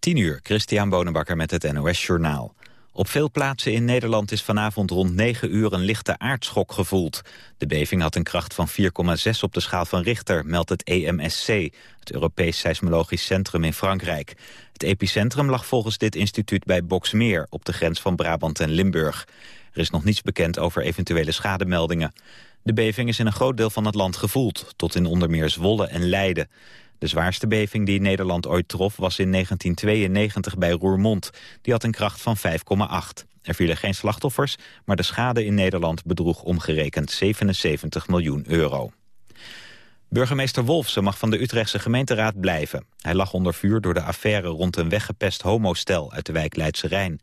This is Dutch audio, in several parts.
10 uur, Christian Bonenbakker met het NOS Journaal. Op veel plaatsen in Nederland is vanavond rond 9 uur een lichte aardschok gevoeld. De beving had een kracht van 4,6 op de schaal van Richter, meldt het EMSC, het Europees Seismologisch Centrum in Frankrijk. Het epicentrum lag volgens dit instituut bij Boksmeer, op de grens van Brabant en Limburg. Er is nog niets bekend over eventuele schademeldingen. De beving is in een groot deel van het land gevoeld, tot in onder meer Zwolle en Leiden. De zwaarste beving die Nederland ooit trof was in 1992 bij Roermond. Die had een kracht van 5,8. Er vielen geen slachtoffers, maar de schade in Nederland bedroeg omgerekend 77 miljoen euro. Burgemeester Wolfsen mag van de Utrechtse gemeenteraad blijven. Hij lag onder vuur door de affaire rond een weggepest homostel uit de wijk Leidse Rijn.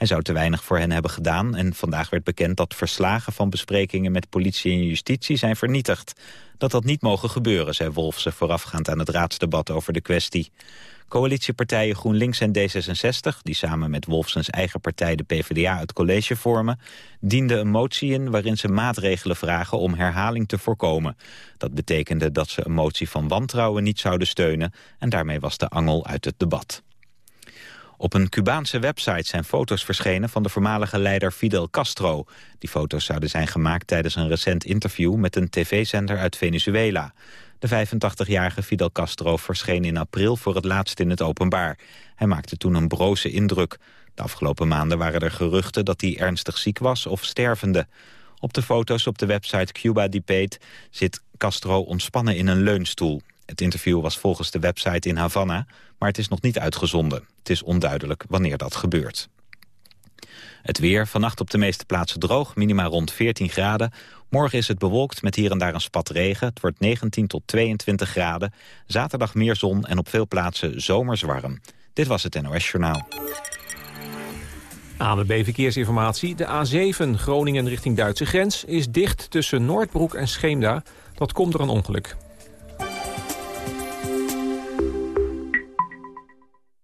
Hij zou te weinig voor hen hebben gedaan en vandaag werd bekend dat verslagen van besprekingen met politie en justitie zijn vernietigd. Dat dat niet mogen gebeuren, zei Wolfsen voorafgaand aan het raadsdebat over de kwestie. Coalitiepartijen GroenLinks en D66, die samen met Wolfsens eigen partij de PvdA het college vormen, dienden een motie in waarin ze maatregelen vragen om herhaling te voorkomen. Dat betekende dat ze een motie van wantrouwen niet zouden steunen en daarmee was de angel uit het debat. Op een Cubaanse website zijn foto's verschenen van de voormalige leider Fidel Castro. Die foto's zouden zijn gemaakt tijdens een recent interview met een tv-zender uit Venezuela. De 85-jarige Fidel Castro verscheen in april voor het laatst in het openbaar. Hij maakte toen een broze indruk. De afgelopen maanden waren er geruchten dat hij ernstig ziek was of stervende. Op de foto's op de website Cuba Debate zit Castro ontspannen in een leunstoel. Het interview was volgens de website in Havana, maar het is nog niet uitgezonden. Het is onduidelijk wanneer dat gebeurt. Het weer, vannacht op de meeste plaatsen droog, minima rond 14 graden. Morgen is het bewolkt met hier en daar een spat regen. Het wordt 19 tot 22 graden. Zaterdag meer zon en op veel plaatsen zomers warm. Dit was het NOS Journaal. ANWB Verkeersinformatie. De A7 Groningen richting Duitse grens is dicht tussen Noordbroek en Scheemda. Dat komt door een ongeluk.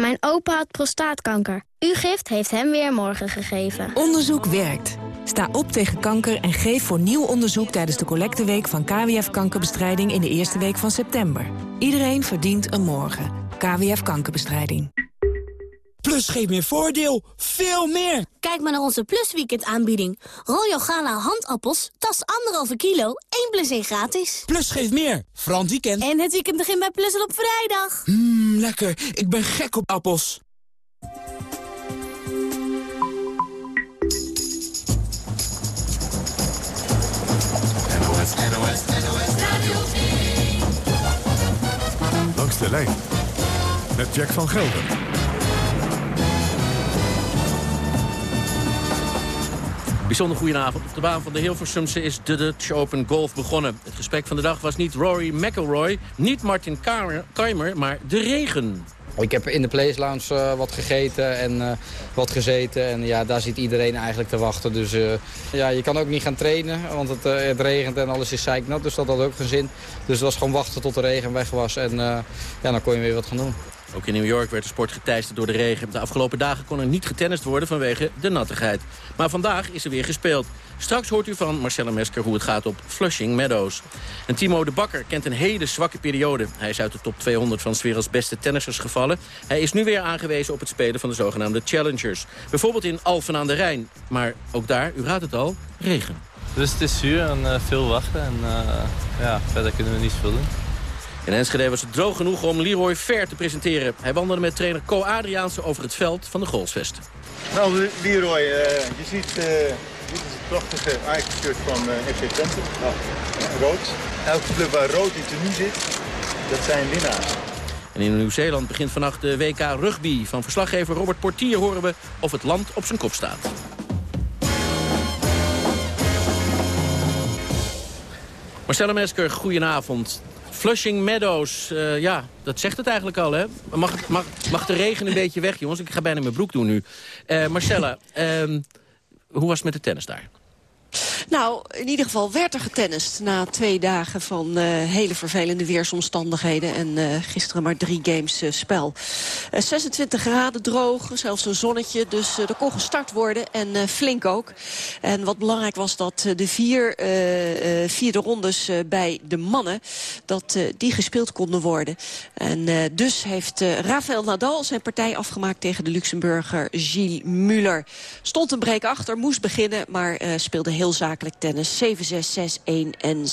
Mijn opa had prostaatkanker. Uw gift heeft hem weer morgen gegeven. Onderzoek werkt. Sta op tegen kanker en geef voor nieuw onderzoek tijdens de collecteweek van KWF Kankerbestrijding in de eerste week van september. Iedereen verdient een morgen. KWF Kankerbestrijding. Plus geeft meer voordeel. Veel meer. Kijk maar naar onze Plus Weekend aanbieding. Royal Gala handappels, tas anderhalve kilo, 1 plus 1 gratis. Plus geeft meer. Frans weekend. En het weekend begint bij Plus op vrijdag. Mmm, lekker. Ik ben gek op appels. NOS, NOS, NOS Radio 1. Langs de lijn. Met Jack van Gelder. Bijzonder goedenavond. Op de baan van de Hilversumse is de Dutch Open Golf begonnen. Het gesprek van de dag was niet Rory McIlroy, niet Martin Keimer, maar de regen. Ik heb in de Place Lounge uh, wat gegeten en uh, wat gezeten. En ja, daar zit iedereen eigenlijk te wachten. Dus uh, ja, je kan ook niet gaan trainen, want het, het regent en alles is zeiknat. Dus dat had ook geen zin. Dus het was gewoon wachten tot de regen weg was. En ja, dan kon je weer wat gaan doen. Ook in New York werd de sport geteisterd door de regen. De afgelopen dagen kon er niet getennist worden vanwege de nattigheid. Maar vandaag is er weer gespeeld. Straks hoort u van Marcella Mesker hoe het gaat op Flushing Meadows. En Timo de Bakker kent een hele zwakke periode. Hij is uit de top 200 van werelds beste tennissers gevallen. Hij is nu weer aangewezen op het spelen van de zogenaamde Challengers. Bijvoorbeeld in Alphen aan de Rijn. Maar ook daar, u raadt het al, regen. Dus het is zuur en uh, veel wachten. En uh, ja, verder kunnen we niet veel doen. In Enschede was het droog genoeg om Leroy Ver te presenteren. Hij wandelde met trainer Co Adriaanse over het veld van de Golsvest. Nou, Leroy, uh, je ziet, uh, dit is het prachtige Ajax-shirt van uh, FC Twente. Nou, rood. Elke club waar rood in tenue zit, dat zijn winnaars. En in Nieuw-Zeeland begint vannacht de WK Rugby. Van verslaggever Robert Portier horen we of het land op zijn kop staat. Marcella Mesker, goedenavond. Flushing Meadows, uh, ja, dat zegt het eigenlijk al, hè? Mag, mag, mag de regen een beetje weg, jongens? Ik ga bijna mijn broek doen nu. Uh, Marcella, uh, Hoe was het met de tennis daar? Nou, in ieder geval werd er getennist na twee dagen van uh, hele vervelende weersomstandigheden. En uh, gisteren maar drie games uh, spel. 26 graden droog, zelfs een zonnetje. Dus er kon gestart worden en flink ook. En wat belangrijk was dat de vier, vierde rondes bij de mannen... dat die gespeeld konden worden. En dus heeft Rafael Nadal zijn partij afgemaakt tegen de Luxemburger Gilles Muller. Stond een break achter, moest beginnen, maar speelde heel zakelijk tennis. 7-6, 6-1 en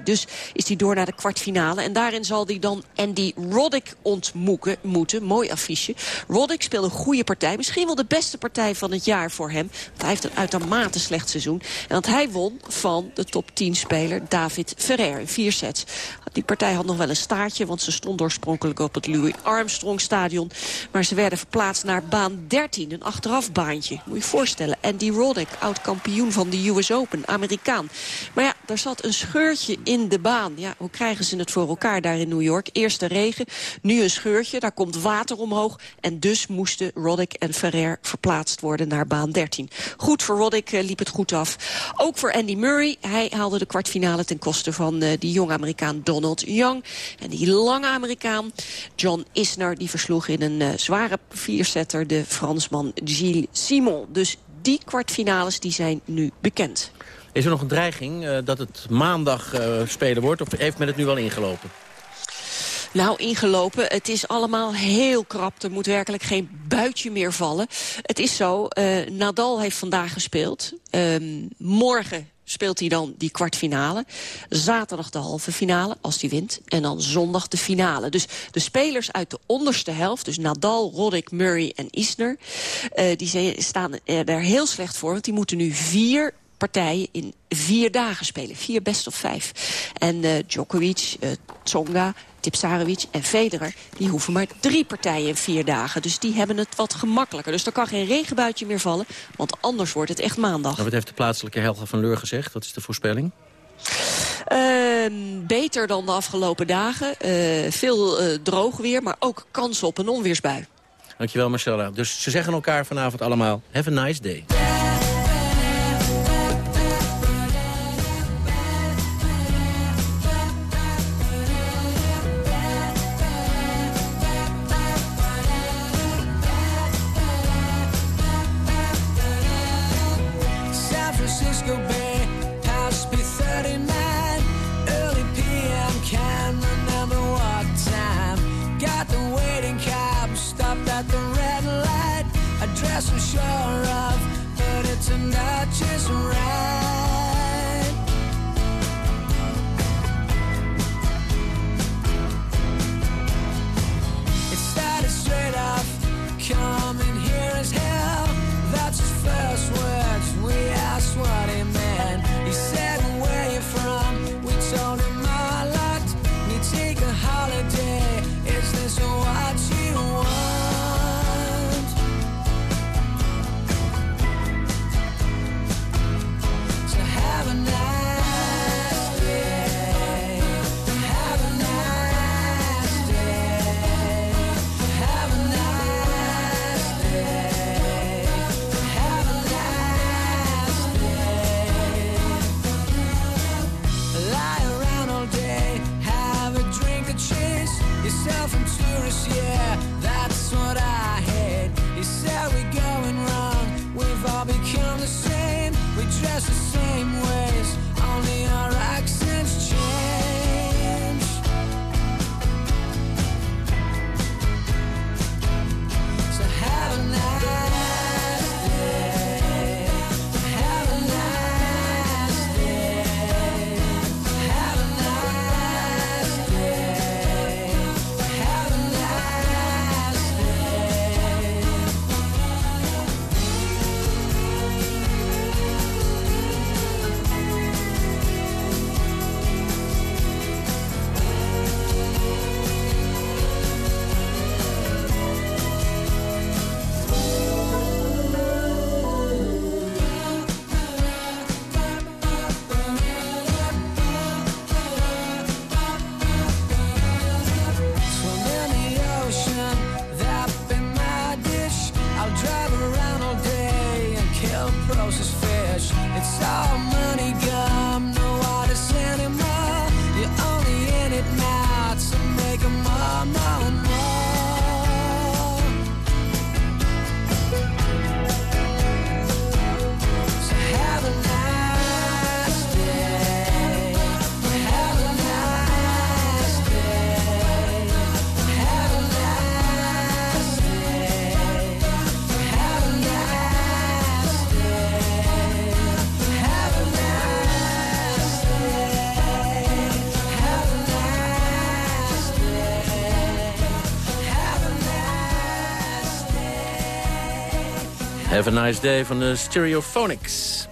6-2. Dus is hij door naar de kwartfinale. En daarin zal hij dan Andy Roddick ontmoeten. Moeten. Mooi affiche. Roddick speelde een goede partij. Misschien wel de beste partij van het jaar voor hem. Want hij heeft een uitermate slecht seizoen. En want hij won van de top 10 speler David Ferrer in vier sets. Die partij had nog wel een staartje, want ze stond oorspronkelijk op het Louis Armstrong stadion. Maar ze werden verplaatst naar baan 13, een achterafbaantje. Moet je je voorstellen. Andy Roddick, oud-kampioen van de US Open, Amerikaan. Maar ja, daar zat een scheurtje in de baan. Ja, hoe krijgen ze het voor elkaar daar in New York? Eerst de regen, nu een scheurtje, daar komt water omhoog. En dus moesten Roddick en Ferrer verplaatst worden naar baan 13. Goed voor Roddick uh, liep het goed af. Ook voor Andy Murray. Hij haalde de kwartfinale ten koste van uh, die jonge Amerikaan Donald Young. En die lange Amerikaan John Isner, die versloeg in een uh, zware viersetter de Fransman Gilles Simon. Dus die kwartfinales die zijn nu bekend. Is er nog een dreiging uh, dat het maandag uh, spelen wordt? Of heeft men het nu wel ingelopen? Nou, ingelopen. Het is allemaal heel krap. Er moet werkelijk geen buitje meer vallen. Het is zo, uh, Nadal heeft vandaag gespeeld. Um, morgen speelt hij dan die kwartfinale. Zaterdag de halve finale, als hij wint. En dan zondag de finale. Dus de spelers uit de onderste helft, dus Nadal, Roddick, Murray en Isner... Uh, die staan er heel slecht voor, want die moeten nu vier partijen in vier dagen spelen. Vier best of vijf. En uh, Djokovic, uh, Tsonga, Tipsarevic en Federer... die hoeven maar drie partijen in vier dagen. Dus die hebben het wat gemakkelijker. Dus er kan geen regenbuitje meer vallen, want anders wordt het echt maandag. Nou, wat heeft de plaatselijke Helga van Leur gezegd? Wat is de voorspelling? Uh, beter dan de afgelopen dagen. Uh, veel uh, droog weer, maar ook kans op een onweersbui. Dankjewel Marcella. Dus ze zeggen elkaar vanavond allemaal, have a nice day. Have a nice day van de Stereophonics.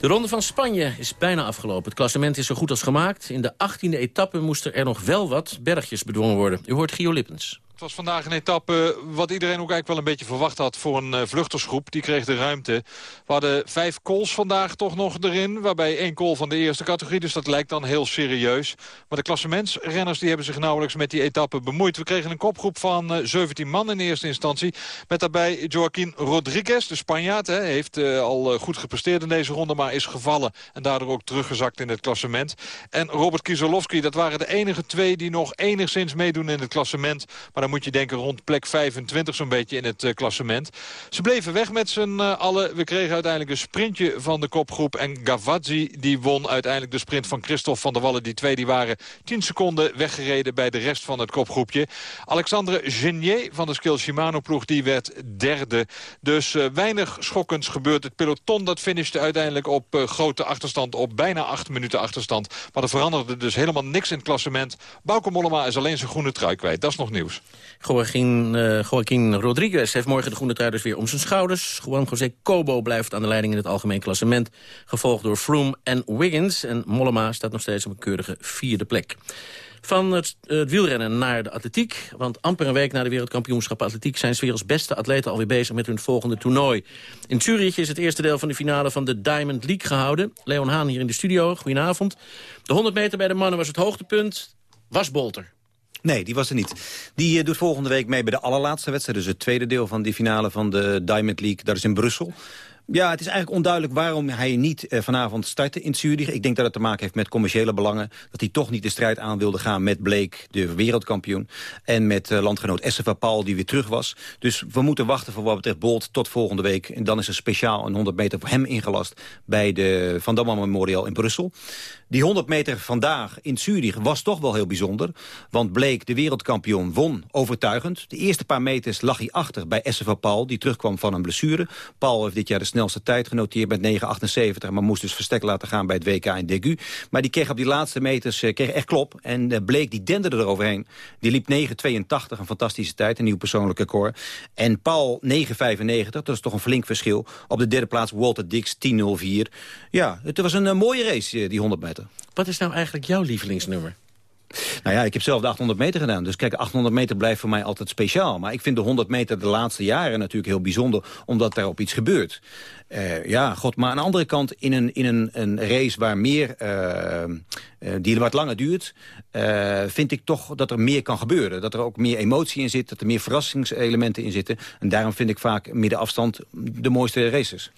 De ronde van Spanje is bijna afgelopen. Het klassement is zo goed als gemaakt. In de 18e etappe moesten er nog wel wat bergjes bedwongen worden. U hoort Gio Lippens. Het was vandaag een etappe wat iedereen ook eigenlijk wel een beetje verwacht had voor een uh, vluchtersgroep. Die kreeg de ruimte. We hadden vijf calls vandaag toch nog erin. Waarbij één call van de eerste categorie. Dus dat lijkt dan heel serieus. Maar de klassementsrenners die hebben zich nauwelijks met die etappe bemoeid. We kregen een kopgroep van uh, 17 man in eerste instantie. Met daarbij Joaquin Rodriguez, de Spanjaard. Hè, heeft uh, al goed gepresteerd in deze ronde. Maar is gevallen en daardoor ook teruggezakt in het klassement. En Robert Kieselowski, dat waren de enige twee die nog enigszins meedoen in het klassement. Maar dan moet je denken rond plek 25 zo'n beetje in het uh, klassement. Ze bleven weg met z'n uh, allen. We kregen uiteindelijk een sprintje van de kopgroep. En Gavazzi die won uiteindelijk de sprint van Christophe van der Wallen. Die twee die waren 10 seconden weggereden bij de rest van het kopgroepje. Alexandre Genier van de Skill Shimano ploeg die werd derde. Dus uh, weinig schokkends gebeurt. Het peloton dat finishte uiteindelijk op grote achterstand. Op bijna 8 minuten achterstand. Maar er veranderde dus helemaal niks in het klassement. Bauke Mollema is alleen zijn groene trui kwijt. Dat is nog nieuws. Joaquin, uh, Joaquin Rodriguez heeft morgen de groene trui dus weer om zijn schouders. Juan José Cobo blijft aan de leiding in het algemeen klassement. Gevolgd door Froome en Wiggins. En Mollema staat nog steeds op een keurige vierde plek. Van het, het, wielrennen naar de atletiek. Want amper een week na de wereldkampioenschap atletiek... zijn 's werelds beste atleten alweer bezig met hun volgende toernooi. In Zurich is het eerste deel van de finale van de Diamond League gehouden. Leon Haan hier in de studio, goedenavond. De 100 meter bij de mannen was het hoogtepunt. Was Bolter. Nee, die was er niet. Die uh, doet volgende week mee bij de allerlaatste wedstrijd. Dus het tweede deel van die finale van de Diamond League. Dat is in Brussel. Ja, het is eigenlijk onduidelijk waarom hij niet uh, vanavond startte in Zurich. Ik denk dat het te maken heeft met commerciële belangen. Dat hij toch niet de strijd aan wilde gaan met Blake, de wereldkampioen. En met uh, landgenoot Estefa Paul, die weer terug was. Dus we moeten wachten voor wat betreft Bolt tot volgende week. En dan is er speciaal een 100 meter voor hem ingelast... bij de Van Damme Memorial in Brussel. Die 100 meter vandaag in Zurich was toch wel heel bijzonder. Want Blake, de wereldkampioen, won overtuigend. De eerste paar meters lag hij achter bij Estefa Paul... die terugkwam van een blessure. Paul heeft dit jaar de snelste tijd genoteerd met 9,78... maar moest dus verstek laten gaan bij het WK in Degu. Maar die kreeg op die laatste meters uh, kreeg echt klop. En uh, Blake die denderde eroverheen. Die liep 9,82, een fantastische tijd, een nieuw persoonlijk record. En Paul 9,95, dat is toch een flink verschil. Op de derde plaats Walter Dix 10,04. Ja, het was een uh, mooie race, die 100 meter. Wat is nou eigenlijk jouw lievelingsnummer? Nou ja, ik heb zelf de 800 meter gedaan. Dus kijk, 800 meter blijft voor mij altijd speciaal. Maar ik vind de 100 meter de laatste jaren natuurlijk heel bijzonder... omdat daarop iets gebeurt. Uh, ja, god, maar aan de andere kant in een, in een, een race waar meer... Uh, uh, die wat langer duurt... vind ik toch dat er meer kan gebeuren. Dat er ook meer emotie in zit, dat er meer verrassingselementen in zitten. En daarom vind ik vaak middenafstand de mooiste races.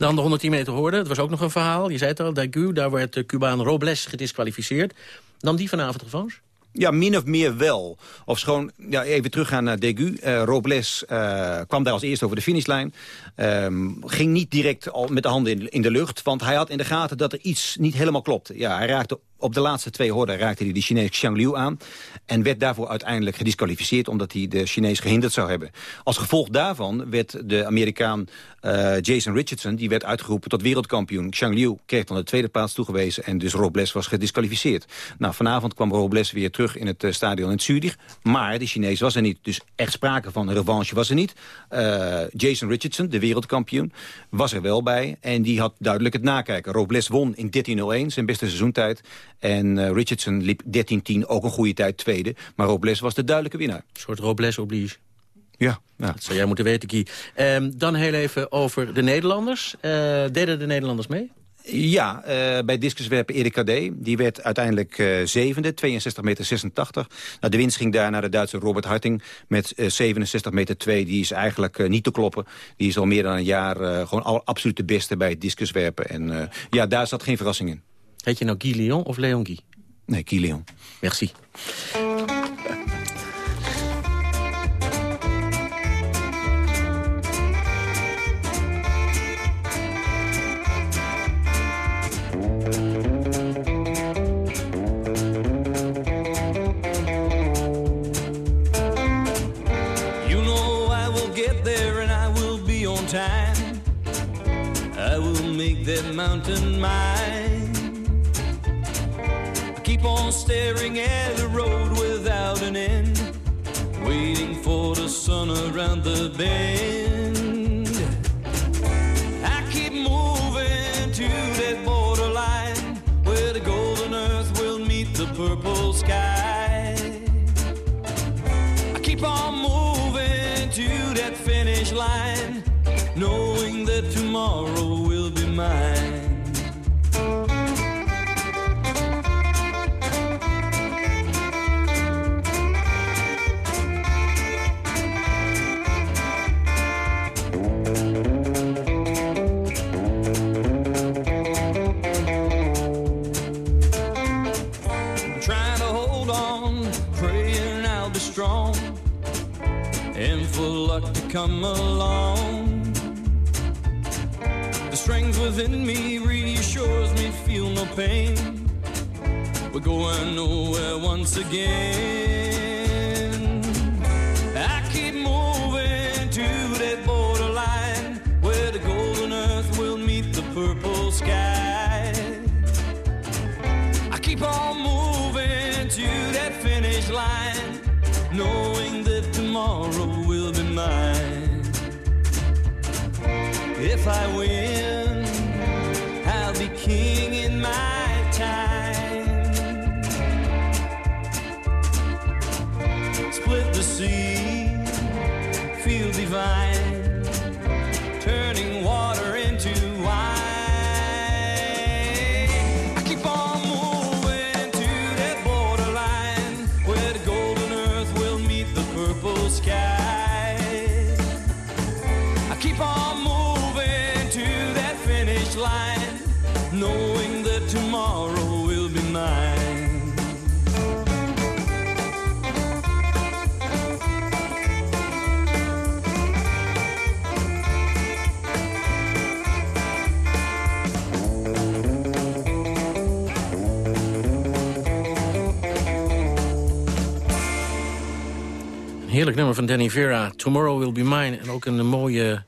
Dan de 110 meter hoorde, het was ook nog een verhaal. Je zei het al, Dagu, daar werd de Cubaan Robles gedisqualificeerd. Nam die vanavond revanche? Ja, min of meer wel. Of schoon, ja, even teruggaan naar Degu. Uh, Robles uh, kwam daar als eerste over de finishlijn. Um, ging niet direct al met de handen in, in, de lucht. Want hij had in de gaten dat er iets niet helemaal klopte. Ja, hij raakte op de laatste twee horden raakte hij de Chinees Xiang Liu aan. En werd daarvoor uiteindelijk gedisqualificeerd omdat hij de Chinees gehinderd zou hebben. Als gevolg daarvan werd de Amerikaan uh, Jason Richardson... die werd uitgeroepen tot wereldkampioen. Xiang Liu kreeg dan de tweede plaats toegewezen... en dus Robles was gedisqualificeerd. Nou, vanavond kwam Robles weer terug in het uh, stadion in Zurich. Maar de Chinees was er niet. Dus echt sprake van revanche was er niet. Uh, Jason Richardson, de wereldkampioen, was er wel bij. En die had duidelijk het nakijken. Robles won in 13.01, zijn beste seizoentijd. En uh, Richardson liep 13.10, ook een goede tijd, tweede. Maar Robles was de duidelijke winnaar. Een soort Robles oblige. Ja, ja. Dat zou jij moeten weten, Guy. Um, dan heel even over de Nederlanders. Uh, deden de Nederlanders mee? Ja, uh, bij discuswerpen Erik Kadé. Die werd uiteindelijk uh, zevende, 62 meter 86. Nou, de winst ging daar naar de Duitse Robert Harting met uh, 67 meter 2. Die is eigenlijk niet te kloppen. Die is al meer dan een jaar gewoon al, absoluut de beste bij het discuswerpen. En ja, daar zat geen verrassing in. Heet je nou Guy Leon of Leon Guy? Nee, Guy Leon. Merci. Staring at the road without an end, waiting for the sun around the bend. I keep moving to that borderline where the golden earth will meet the purple sky. I keep on moving to that finish line, knowing that tomorrow will be mine. Come along. The strength within me reassures me, feel no pain. We're going nowhere once again. I keep moving to that borderline where the golden earth will meet the purple sky. I keep on moving to that finish line, knowing If I win, I'll be king Heerlijk nummer van Danny Vera. Tomorrow will be mine. En ook een mooie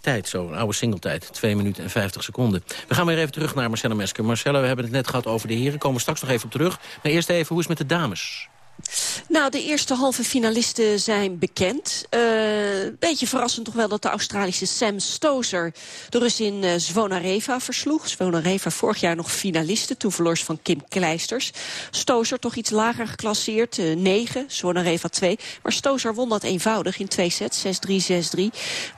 tijd, zo. Een oude singletijd. 2 minuten en 50 seconden. We gaan weer even terug naar Marcella Mesker. Marcella, we hebben het net gehad over de heren. Komen we straks nog even op terug. Maar eerst even, hoe is het met de dames? Nou, de eerste halve finalisten zijn bekend. Een beetje verrassend toch wel dat de Australische Sam Stozer... de Rus in uh, Zvonareva versloeg. Zvonareva vorig jaar nog finaliste, toen van Kim Kleisters. Stozer toch iets lager geclasseerd, uh, 9, Zvonareva 2. Maar Stozer won dat eenvoudig in twee sets, 6-3, 6-3.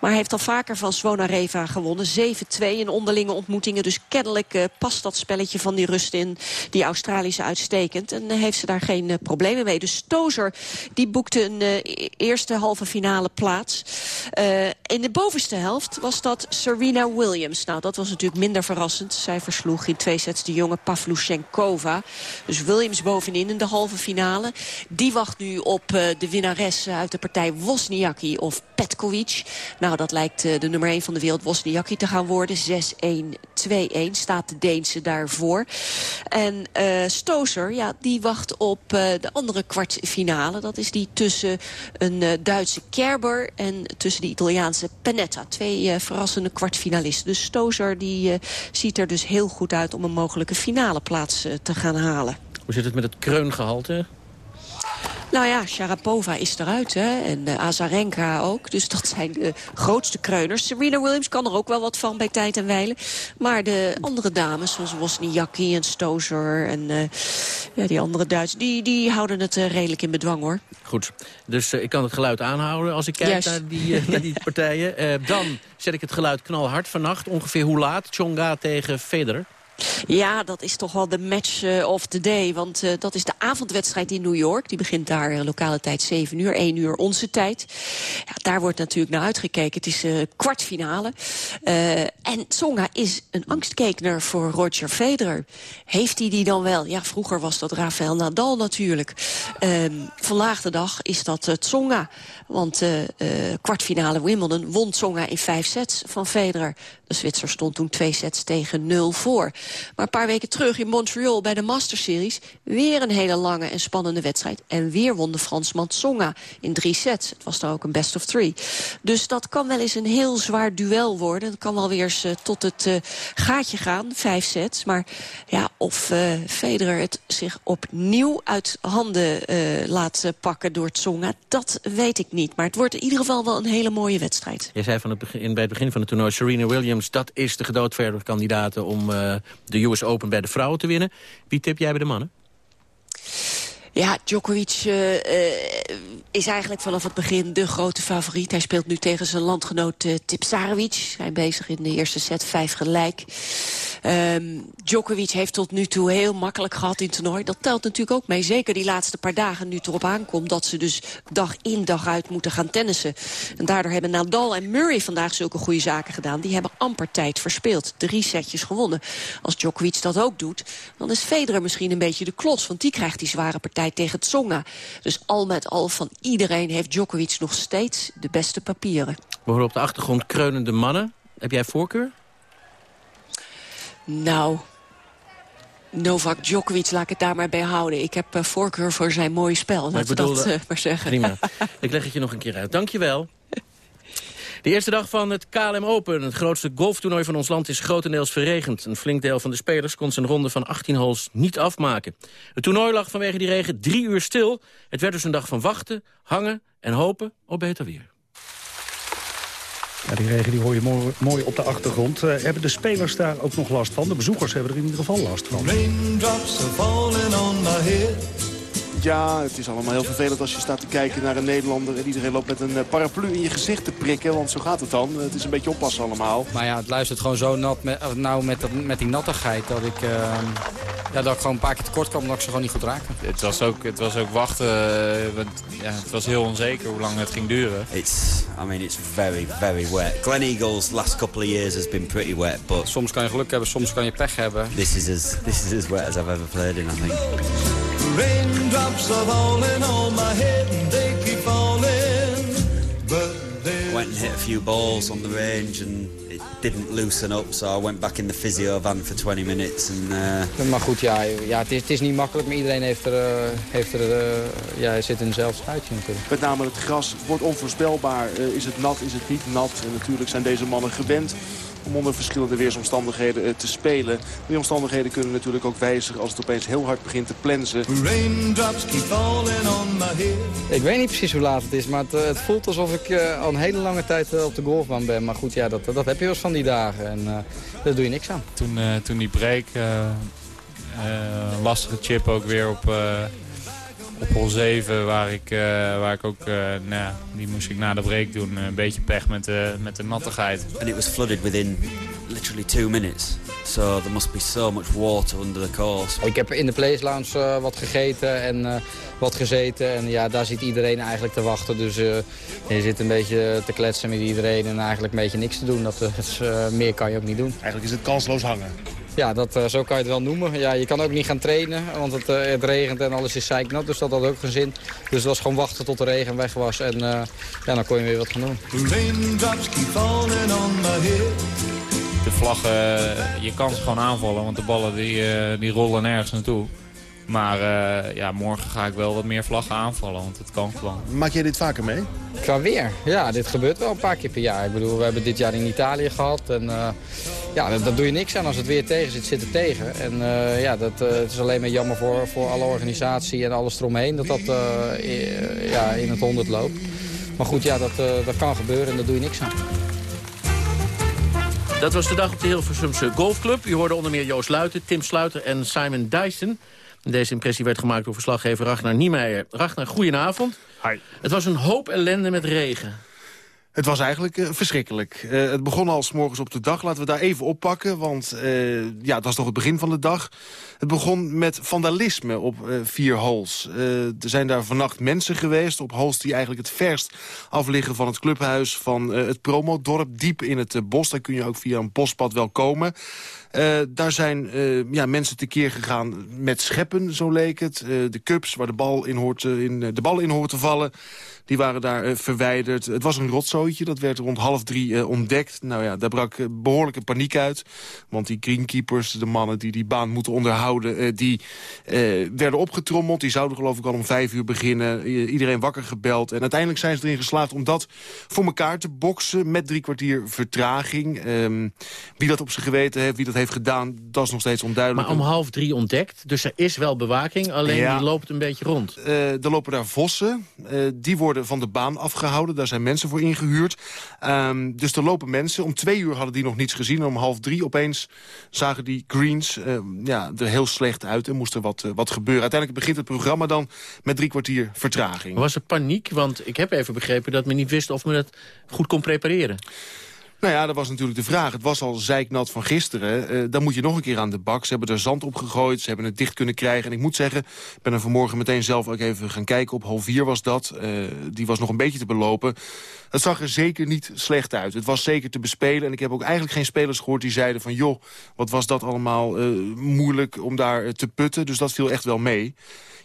Maar hij heeft al vaker van Zvonareva gewonnen, 7-2 in onderlinge ontmoetingen. Dus kennelijk past dat spelletje van die Rust in die Australische uitstekend. En heeft ze daar geen problemen mee. Dus Stozer die boekte een uh, eerste halve finale plaats. Uh, in de bovenste helft was dat Serena Williams. Nou, dat was natuurlijk minder verrassend. Zij versloeg in twee sets de jonge Pavluchenkova. Dus Williams bovenin in de halve finale. Die wacht nu op uh, de winnares uit de partij Wozniacki of Petkovic. Nou, dat lijkt de nummer 1 van de wereld Wozniacki te gaan worden. 6-1, 2-1 staat de Deense daarvoor. En Stozer, ja, die wacht op de andere kwartfinale. Dat is die tussen een uh, Duitse Kerber en tussen de Italiaanse Panetta. Twee uh, verrassende kwartfinalisten. Dus Stozer die, uh, ziet er dus heel goed uit om een mogelijke finale plaats te gaan halen. Hoe zit het met het kreungehalte? Nou ja, Sharapova is eruit hè? en uh, Azarenka ook. Dus dat zijn de grootste kreuners. Serena Williams kan er ook wel wat van bij tijd en wijle. Maar de andere dames, zoals Wozniacki en Stozer... en uh, ja, die andere Duitsers, die, die houden het uh, redelijk in bedwang, hoor. Goed, dus ik kan het geluid aanhouden als ik kijk naar die, naar die partijen. dan zet ik het geluid knalhard vannacht. Ongeveer hoe laat? Tsonga tegen Federer? Ja, dat is toch wel de match uh, of the day. Want uh, dat is de avondwedstrijd in New York. Die begint daar uh, lokale tijd 7 uur, 1 uur onze tijd. Ja, daar wordt natuurlijk naar uitgekeken. Het is kwartfinale. en Tsonga is een angstkekener voor Roger Federer. Heeft hij die dan wel? Ja, vroeger was dat Rafael Nadal natuurlijk. Ehm, vandaag de dag is dat Tsonga. Want kwartfinale Wimbledon won Tsonga in vijf sets van Federer. De Zwitser stond toen twee sets tegen nul voor. Maar een paar weken terug in Montreal bij de Master Series... weer een hele lange en spannende wedstrijd. En weer won de Fransman Tsonga in drie sets. Het was dan ook een best of three. Dus dat kan wel eens een heel zwaar duel worden. Het kan wel weer uh, tot het uh, gaatje gaan, vijf sets. Maar ja, of uh, Federer het zich opnieuw uit handen laat pakken door Tsonga... dat weet ik niet. Maar het wordt in ieder geval wel een hele mooie wedstrijd. Je zei van het begin, bij het begin van het toernooi... Serena Williams, dat is de gedoodverde kandidaat om de US Open bij de vrouwen te winnen. Wie tip jij bij de mannen? Ja, Djokovic uh, uh, is eigenlijk vanaf het begin de grote favoriet. Hij speelt nu tegen zijn landgenoot uh, Tipsarevic. Zijn bezig in de eerste set, vijf gelijk. Um, Djokovic heeft tot nu toe heel makkelijk gehad in het toernooi. Dat telt natuurlijk ook mee. Zeker die laatste paar dagen nu het erop aankomt... dat ze dus dag in dag uit moeten gaan tennissen. En daardoor hebben Nadal en Murray vandaag zulke goede zaken gedaan. Die hebben amper tijd verspeeld. Drie setjes gewonnen. Als Djokovic dat ook doet, dan is Federer misschien een beetje de klots. Want die krijgt die zware partij tegen Tsonga. Dus al met al van iedereen heeft Djokovic nog steeds de beste papieren. We horen op de achtergrond kreunende mannen. Heb jij voorkeur? Nou, Novak Djokovic, laat ik het daar maar bij houden. Ik heb uh, voorkeur voor zijn mooie spel, laten we dat uh, maar zeggen. Prima. ik leg het je nog een keer uit. Dank je wel. De eerste dag van het KLM Open, het grootste golftoernooi van ons land, is grotendeels verregend. Een flink deel van de spelers kon zijn ronde van 18 holes niet afmaken. Het toernooi lag vanwege die regen drie uur stil. Het werd dus een dag van wachten, hangen en hopen op beter weer. Ja, die regen die hoor je mooi, mooi op de achtergrond. Uh, hebben de spelers daar ook nog last van? De bezoekers hebben er in ieder geval last van. Raindrops are falling on my head. Ja, het is allemaal heel vervelend als je staat te kijken naar een Nederlander... en iedereen loopt met een eh, paraplu in je gezicht te prikken, want zo gaat het dan. Het is een beetje oppassen allemaal. Maar ja, het luistert gewoon zo nat met, nou met, met die nattigheid... dat ik, uh, ja, dat ik gewoon een paar keer tekort kwam omdat ik ze gewoon niet goed raakte. Het was ook, het was ook wachten, want ja, het was heel onzeker hoe lang het ging duren. It's, I mean, it's very, very wet. Glen Eagles last couple of years has been pretty wet, but... Soms kan je geluk hebben, soms kan je pech hebben. This is as, this is as wet as I've ever played in, I think. Raindrops are falling on my head and they keep falling. But I went and hit a few balls on the range and it didn't loosen up. So I went back in the physio van for 20 minutes. And, uh... Maar goed, ja, ja het, is, het is niet makkelijk, maar iedereen heeft er, uh, heeft er uh, ja, zit in hetzelfde schuitje natuurlijk. Met name het gras wordt onvoorspelbaar. Uh, is het nat, is het niet nat? En natuurlijk zijn deze mannen gewend om onder verschillende weersomstandigheden uh, te spelen. Die omstandigheden kunnen natuurlijk ook wijzigen als het opeens heel hard begint te plensen. Ik weet niet precies hoe laat het is, maar het, uh, het voelt alsof ik uh, al een hele lange tijd op de golfbaan ben. Maar goed, ja, dat, dat heb je wel eens van die dagen en daar doe je niks aan. Toen, toen die break, lastige chip ook weer op op hol 7, waar ik, uh, waar ik ook, uh, nou, die moest ik na de break doen. Een beetje pech met de, met de nattigheid. And it was flooded within literally two minutes. So there must be so much water under the course. Ik heb in de Place Lounge uh, wat gegeten en wat gezeten. En ja, daar zit iedereen eigenlijk te wachten. Dus je zit een beetje te kletsen met iedereen en eigenlijk een beetje niks te doen. Dat, is, meer kan je ook niet doen. Eigenlijk is het kansloos hangen. Ja, dat, uh, zo kan je het wel noemen. Ja, je kan ook niet gaan trainen, want het, uh, het regent en alles is zeiknat. Dus dat had ook geen zin. Dus het was gewoon wachten tot de regen weg was. En uh, ja, dan kon je weer wat gaan doen. De vlaggen, je kan ze gewoon aanvallen, want de ballen die, die rollen nergens naartoe. Maar uh, ja, morgen ga ik wel wat meer vlaggen aanvallen, want het kan gewoon. Maak jij dit vaker mee? Qua weer? Ja, dit gebeurt wel een paar keer per jaar. Ik bedoel, we hebben dit jaar in Italië gehad. En uh, ja, dat, dat, doe je niks aan. Als het weer tegen zit, zit het tegen. En uh, ja, dat het is alleen maar jammer voor, voor alle organisatie en alles eromheen... dat dat ja, in het honderd loopt. Maar goed, ja, dat, dat kan gebeuren en daar doe je niks aan. Dat was de dag op de Hilversumse Golfclub. U hoorde onder meer Joost Luiten, Tim Sluiter en Simon Dyson... Deze impressie werd gemaakt door verslaggever Ragnar Niemeyer. Ragnar, goedenavond. Hi. Het was een hoop ellende met regen. Het was eigenlijk uh, verschrikkelijk. Uh, het begon al s morgens op de dag. Laten we daar even oppakken, want uh, ja, dat was toch het begin van de dag. Het begon met vandalisme op vier holes. er zijn daar vannacht mensen geweest op holes die eigenlijk het verst afliggen van het clubhuis van het promodorp. Diep in het bos, daar kun je ook via een bospad wel komen. Daar zijn uh, ja, mensen tekeer gegaan met scheppen, zo leek het. De cups waar de bal in hoort, in, de bal in hoort te vallen. Die waren daar uh, verwijderd. Het was een rotzootje, dat werd rond half drie uh, ontdekt. Nou ja, daar brak uh, behoorlijke paniek uit. Want die greenkeepers, de mannen die die baan moeten onderhouden... die werden opgetrommeld. Die zouden geloof ik al om vijf uur beginnen. iedereen wakker gebeld. En uiteindelijk zijn ze erin geslaagd om dat voor elkaar te boksen... met drie kwartier vertraging. Um, wie dat op zijn geweten heeft, wie dat heeft gedaan... dat is nog steeds onduidelijk. Maar om half drie ontdekt, dus er is wel bewaking... alleen ja. die loopt een beetje rond. er lopen daar vossen, die worden van de baan afgehouden. Daar zijn mensen voor ingehuurd. Um, dus er lopen mensen. Om twee uur hadden die nog niets gezien. En om half drie opeens zagen die greens uh, ja, er heel slecht uit. En moest er wat, uh, wat gebeuren. Uiteindelijk begint het programma dan met drie kwartier vertraging. Was er paniek? Want ik heb even begrepen dat men niet wist of men het goed kon prepareren. Nou ja, dat was natuurlijk de vraag. Het was al zeiknat van gisteren. Uh, dan moet je nog een keer aan de bak. Ze hebben er zand op gegooid. Ze hebben het dicht kunnen krijgen. En ik moet zeggen, ik ben er vanmorgen meteen zelf ook even gaan kijken. Op half vier was dat. Uh, die was nog een beetje te belopen. Het zag er zeker niet slecht uit. Het was zeker te bespelen. En ik heb ook eigenlijk geen spelers gehoord die zeiden van... joh, wat was dat allemaal uh, moeilijk om daar te putten. Dus dat viel echt wel mee.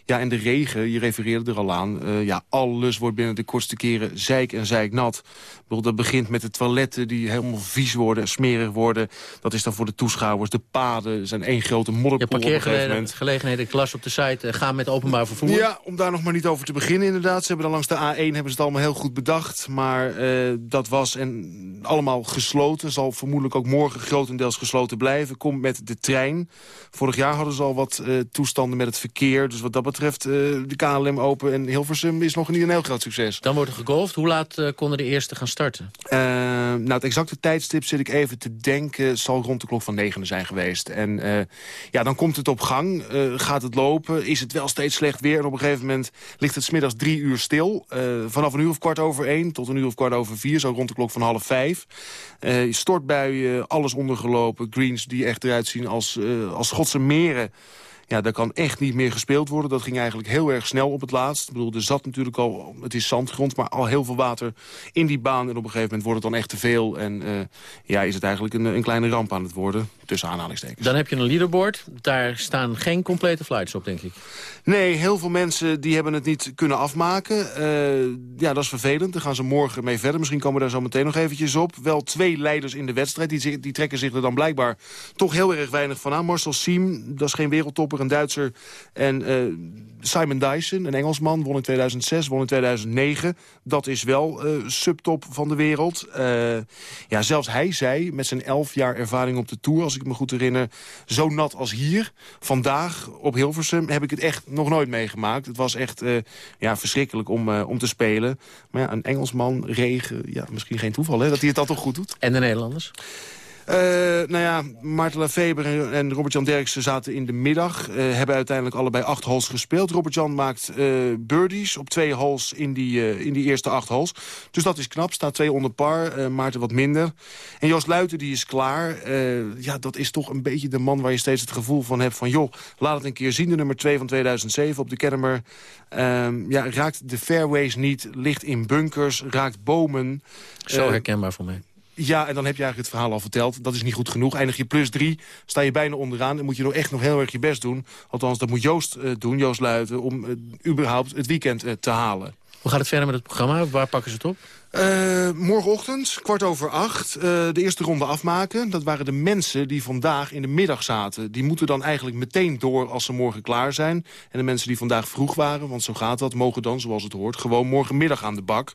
Ja, en de regen, je refereerde er al aan. Ja, alles wordt binnen de kortste keren zeik en zeik nat. Dat begint met de toiletten die helemaal vies worden, smerig worden. Dat is dan voor de toeschouwers. De paden zijn één grote modderpoel ja, parkeergelegenheden, klas op de site, uh, gaan met openbaar vervoer. Ja, om daar nog maar niet over te beginnen inderdaad. Ze hebben dan langs de A1 hebben ze het allemaal heel goed bedacht. Maar uh, dat was en allemaal gesloten. Zal vermoedelijk ook morgen grotendeels gesloten blijven. Komt met de trein. Vorig jaar hadden ze al wat toestanden met het verkeer. Dus wat dat betreft de KLM Open en Hilversum is nog niet een heel groot succes. Dan wordt er gegolfd. Hoe laat konden de eerste gaan starten? Nou, het exacte tijdstip zit ik even te denken... zal rond de klok van negen zijn geweest. En ja, dan komt het op gang. gaat het lopen? Is het wel steeds slecht weer? En op een gegeven moment ligt het smiddags drie uur stil. vanaf een uur of kwart over één tot een uur of kwart over vier. Zo rond de klok van half vijf. stortbuien, alles ondergelopen. Greens die echt eruit zien als, als Schotse meren ja, daar kan echt niet meer gespeeld worden. Dat ging eigenlijk heel erg snel op het laatst. Ik bedoel, er zat natuurlijk al, het is zandgrond, maar al heel veel water in die baan. En op een gegeven moment wordt het dan echt te veel. En uh, ja, is het eigenlijk een, een kleine ramp aan het worden, tussen aanhalingstekens. Dan heb je een leaderboard. Daar staan geen complete flights op, denk ik. Nee, heel veel mensen die hebben het niet kunnen afmaken. Uh, ja, dat is vervelend. Daar gaan ze morgen mee verder. Misschien komen we daar zo meteen nog eventjes op. Wel twee leiders in de wedstrijd. Die, die trekken zich er dan blijkbaar toch heel erg weinig van aan. Marcel Siem, dat is geen wereldtopper, een Duitser. En uh, Simon Dyson, een Engelsman, won in 2006, won in 2009. Dat is wel uh, subtop van de wereld. Uh, ja, zelfs hij zei, met zijn elf jaar ervaring op de Tour... als ik me goed herinner, zo nat als hier. Vandaag op Hilversum heb ik het echt nog nooit meegemaakt. Het was echt ja, verschrikkelijk om, om te spelen. Maar ja, een Engelsman, regen, ja, misschien geen toeval hè, dat hij het dan toch goed doet. En de Nederlanders? Uh, nou ja, Maarten Lafeber en Robert-Jan Derksen zaten in de middag. Uh, hebben uiteindelijk allebei acht holes gespeeld. Robert-Jan maakt uh, birdies op twee holes in die, in die eerste acht holes. Dus dat is knap, staat twee onder par. Maarten wat minder. En Joost Luiten die is klaar. ja, dat is toch een beetje de man waar je steeds het gevoel van hebt van... joh, laat het een keer zien, de nummer 2 van 2007 op de Kennemer. Ehm, ja, raakt de fairways niet, ligt in bunkers, raakt bomen. Zo herkenbaar voor mij. Ja, en dan heb je eigenlijk het verhaal al verteld. Dat is niet goed genoeg. Eindig je plus drie, sta je bijna onderaan... en moet je nog echt nog heel erg je best doen. Althans, dat moet Joost uh, doen, Joost Luiten... om uh, überhaupt het weekend uh, te halen. Hoe gaat het verder met het programma? Waar pakken ze het op? Uh, morgenochtend, kwart over acht, uh, de eerste ronde afmaken. Dat waren de mensen die vandaag in de middag zaten. Die moeten dan eigenlijk meteen door als ze morgen klaar zijn. En de mensen die vandaag vroeg waren, want zo gaat dat... mogen dan, zoals het hoort, gewoon morgenmiddag aan de bak.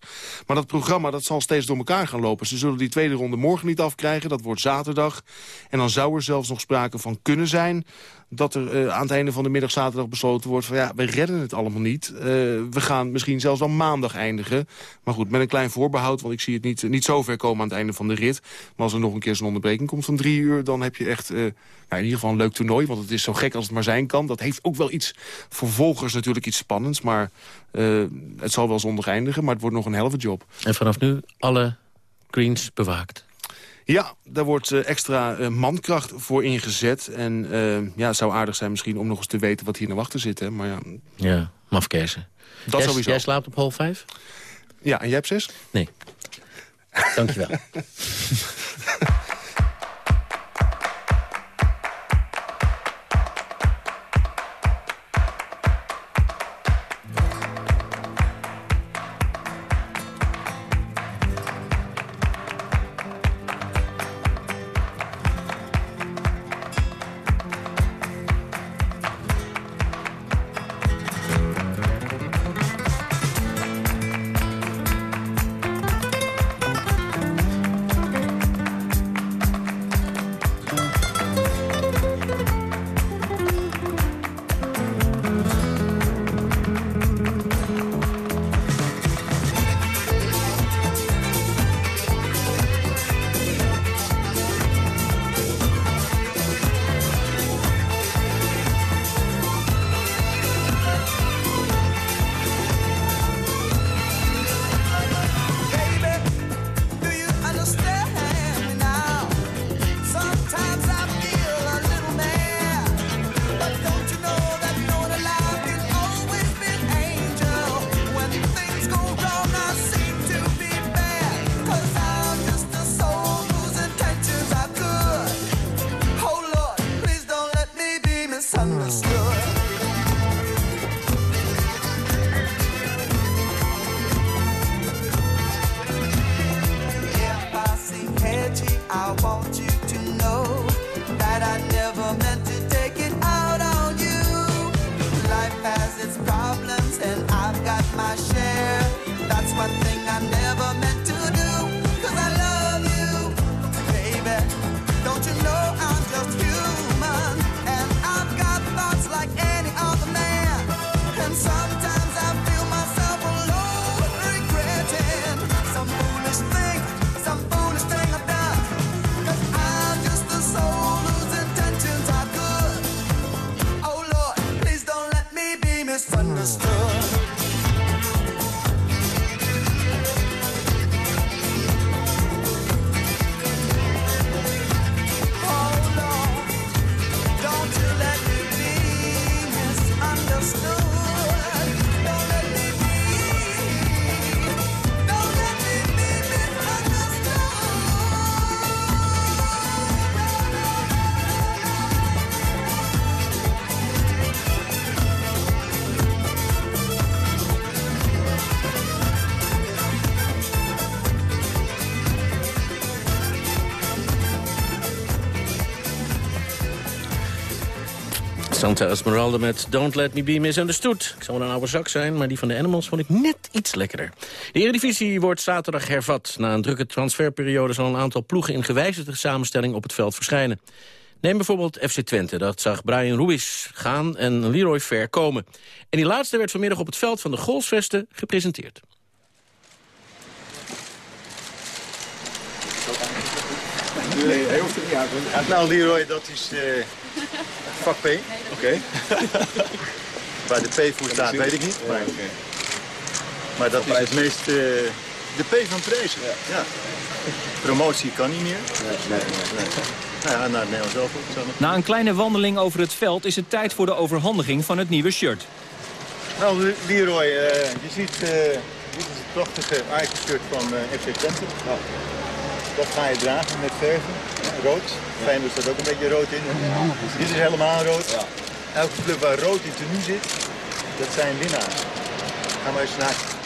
Maar dat programma dat zal steeds door elkaar gaan lopen. Ze zullen die tweede ronde morgen niet afkrijgen, dat wordt zaterdag. En dan zou er zelfs nog sprake van kunnen zijn dat er uh, aan het einde van de middag zaterdag besloten wordt... van ja, we redden het allemaal niet. We gaan misschien zelfs wel maandag eindigen. Maar goed, met een klein voorbehoud, want ik zie het niet, niet zo ver komen aan het einde van de rit. Maar als er nog een keer zo'n onderbreking komt van drie uur... dan heb je echt uh, nou, in ieder geval een leuk toernooi, want het is zo gek als het maar zijn kan. Dat heeft ook wel iets, voor volgers natuurlijk iets spannends... maar het zal wel zondag eindigen, maar het wordt nog een helft job. En vanaf nu alle greens bewaakt. Ja, daar wordt eh, extra eh, mankracht voor ingezet. En eh, ja, het zou aardig zijn misschien om nog eens te weten wat hier naar wachten zit. Hè? Maar ja, Ja, mafkezen. Dat jij, sowieso. Jij slaapt op half vijf? Ja, en jij hebt zes? Nee. Dankjewel. Santa Esmeralda met Don't Let Me Be Misunderstood. Ik zal wel een oude zak zijn, maar die van de Animals vond ik net iets lekkerder. De Eredivisie wordt zaterdag hervat. Na een drukke transferperiode zal een aantal ploegen in gewijzigde samenstelling op het veld verschijnen. Neem bijvoorbeeld FC Twente, dat zag Brian Ruiz gaan en Leroy Ver komen. En die laatste werd vanmiddag op het veld van de Golsvesten gepresenteerd. Nee, hij hoeft. Nou, Leroy, dat is vak P. Oké. Waar de P voor staat, weet ik niet. Maar, maar dat is het meest... eh, de P van prijzen. Ja. Promotie kan niet meer. Nee, nee, Nou ja, naar het Nederlands zelf. Na een kleine wandeling over het veld is het tijd voor de overhandiging van het nieuwe shirt. Nou, Le- Leroy, eh, je ziet, eh, dit is het prachtige Ajax-shirt van eh, FC Twente. Dat ga je dragen met verven, rood. Fijn dat er ook een beetje rood in. Dit is helemaal rood. Elke club waar rood in tenue zit, dat zijn winnaars. Gaan we eens naar...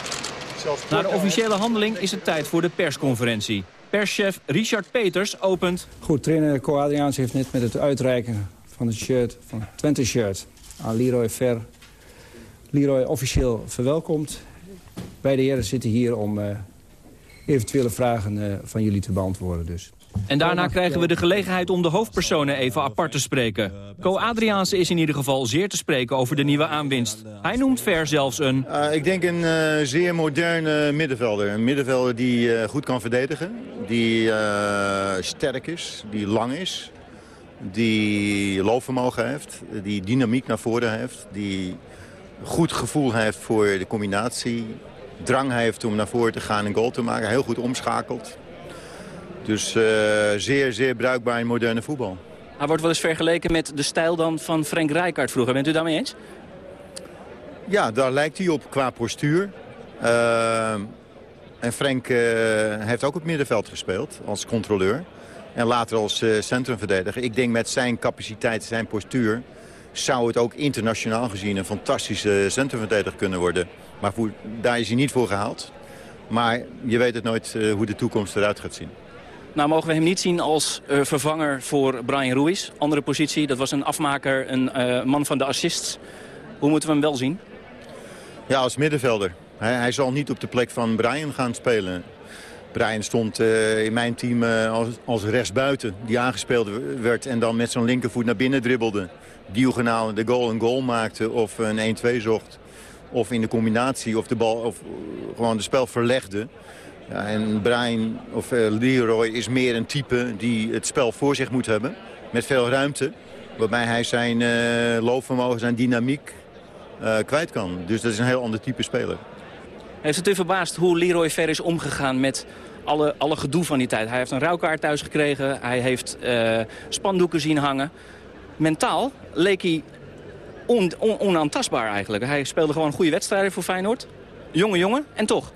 Na de officiële handeling is het tijd voor de persconferentie. Perschef Richard Peters opent. Goed, trainer Co Adriaans heeft net met het uitreiken van het shirt, van het Twente-shirt, aan Leroy Ver, Leroy officieel verwelkomd. Beide heren zitten hier om eh, eventuele vragen eh, van jullie te beantwoorden. Dus. En daarna krijgen we de gelegenheid om de hoofdpersonen even apart te spreken. Co Adriaanse is in ieder geval zeer te spreken over de nieuwe aanwinst. Hij noemt Ver zelfs een... Eh, ik denk een eh, zeer moderne middenvelder. Een middenvelder die eh, goed kan verdedigen. Die sterk is, die lang is. Die loopvermogen heeft. Die dynamiek naar voren heeft. Die goed gevoel heeft voor de combinatie. Drang heeft om naar voren te gaan en goal te maken. Heel goed omschakelt. Dus uh, zeer, zeer bruikbaar in moderne voetbal. Hij wordt wel eens vergeleken met de stijl dan van Frank Rijkaard vroeger. Bent u daarmee eens? Ja, daar lijkt hij op qua postuur. Uh, en Frank uh, heeft ook op middenveld gespeeld als controleur. En later als uh, centrumverdediger. Ik denk met zijn capaciteit, zijn postuur... zou het ook internationaal gezien een fantastische centrumverdediger kunnen worden. Maar voor, daar is hij niet voor gehaald. Maar je weet het nooit hoe de toekomst eruit gaat zien. Nou mogen we hem niet zien als uh, vervanger voor Brian Ruiz. Andere positie, dat was een afmaker, een uh, man van de assists. Hoe moeten we hem wel zien? Ja, als middenvelder. Hij, zal niet op de plek van Brian gaan spelen. Brian stond uh, in mijn team als, als rechtsbuiten. Die aangespeeld werd en dan met zijn linkervoet naar binnen dribbelde. Diagonaal de goal een goal maakte of een 1-2 zocht. Of in de combinatie of de bal of gewoon de spel verlegde. Ja, en Brian of uh, Leroy is meer een type die het spel voor zich moet hebben. Met veel ruimte. Waarbij hij zijn uh, loopvermogen, zijn dynamiek uh, kwijt kan. Dus dat is een heel ander type speler. Heeft het u verbaasd hoe Leroy Ver is omgegaan met alle, alle gedoe van die tijd? Hij heeft een rouwkaart thuis gekregen. Hij heeft spandoeken zien hangen. Mentaal leek hij on, onaantastbaar eigenlijk. Hij speelde gewoon goede wedstrijden voor Feyenoord. Jonge jongen, en toch?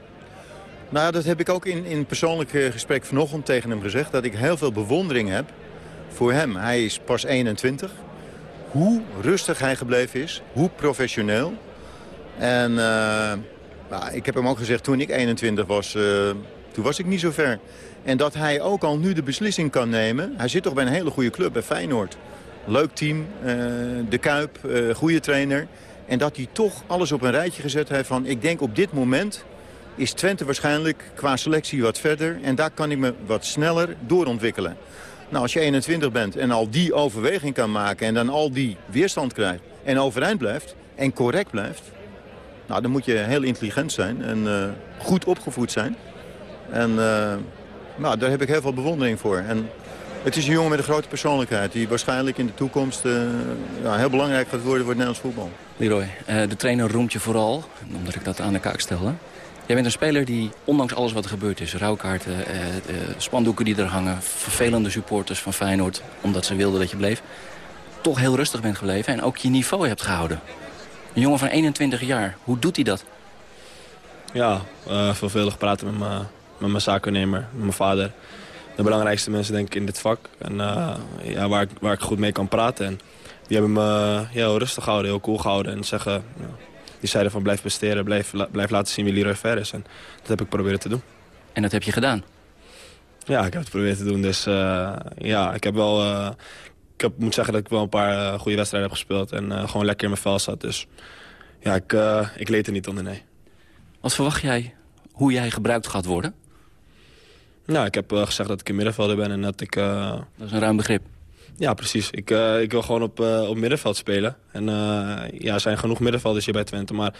Nou, dat heb ik ook in, in persoonlijk gesprek vanochtend tegen hem gezegd. Dat ik heel veel bewondering heb voor hem. Hij is pas 21. Hoe rustig hij gebleven is. Hoe professioneel. En uh, nou, ik heb hem ook gezegd, toen ik 21 was, uh, toen was ik niet zo ver. En dat hij ook al nu de beslissing kan nemen. Hij zit toch bij een hele goede club, bij Feyenoord. Leuk team, de Kuip, goede trainer. En dat hij toch alles op een rijtje gezet heeft van... ik denk op dit moment is Twente waarschijnlijk qua selectie wat verder. En daar kan ik me wat sneller doorontwikkelen. Nou, als je 21 bent en al die overweging kan maken... en dan al die weerstand krijgt en overeind blijft en correct blijft... nou, dan moet je heel intelligent zijn en uh, goed opgevoed zijn. En uh, nou, daar heb ik heel veel bewondering voor. En het is een jongen met een grote persoonlijkheid... die waarschijnlijk in de toekomst uh, ja, heel belangrijk gaat worden voor het Nederlands voetbal. Leroy, de trainer roemt je vooral, omdat ik dat aan de kaak stelde... Jij bent een speler die, ondanks alles wat er gebeurd is... rouwkaarten, eh, eh, spandoeken die er hangen... vervelende supporters van Feyenoord, omdat ze wilden dat je bleef... toch heel rustig bent gebleven en ook je niveau hebt gehouden. Een jongen van 21 jaar, hoe doet hij dat? Ja, uh, veelvuldig praten met mijn, met mijn zakennemer, met mijn vader. De belangrijkste mensen denk ik in dit vak. En uh, ja, waar, ik, waar ik goed mee kan praten. En die hebben me heel rustig gehouden, heel cool gehouden. En zeggen, die zeiden van blijf presteren, blijf, blijf laten zien wie Leroy Ver is. En dat heb ik proberen te doen. En dat heb je gedaan? Ja, ik heb het geprobeerd te doen. Dus uh, ja, ik heb wel... Uh, ik heb, moet zeggen dat ik wel een paar uh, goede wedstrijden heb gespeeld. En gewoon lekker in mijn vel zat. Dus ja, ik, ik leed er niet onder, nee. Wat verwacht jij hoe jij gebruikt gaat worden? Nou, ik heb gezegd dat ik een middenvelder ben en dat ik... dat is een ruim begrip. Ja, precies. Ik, uh, ik wil gewoon op, uh, op middenveld spelen. En uh, ja, er zijn genoeg middenvelders hier bij Twente. Maar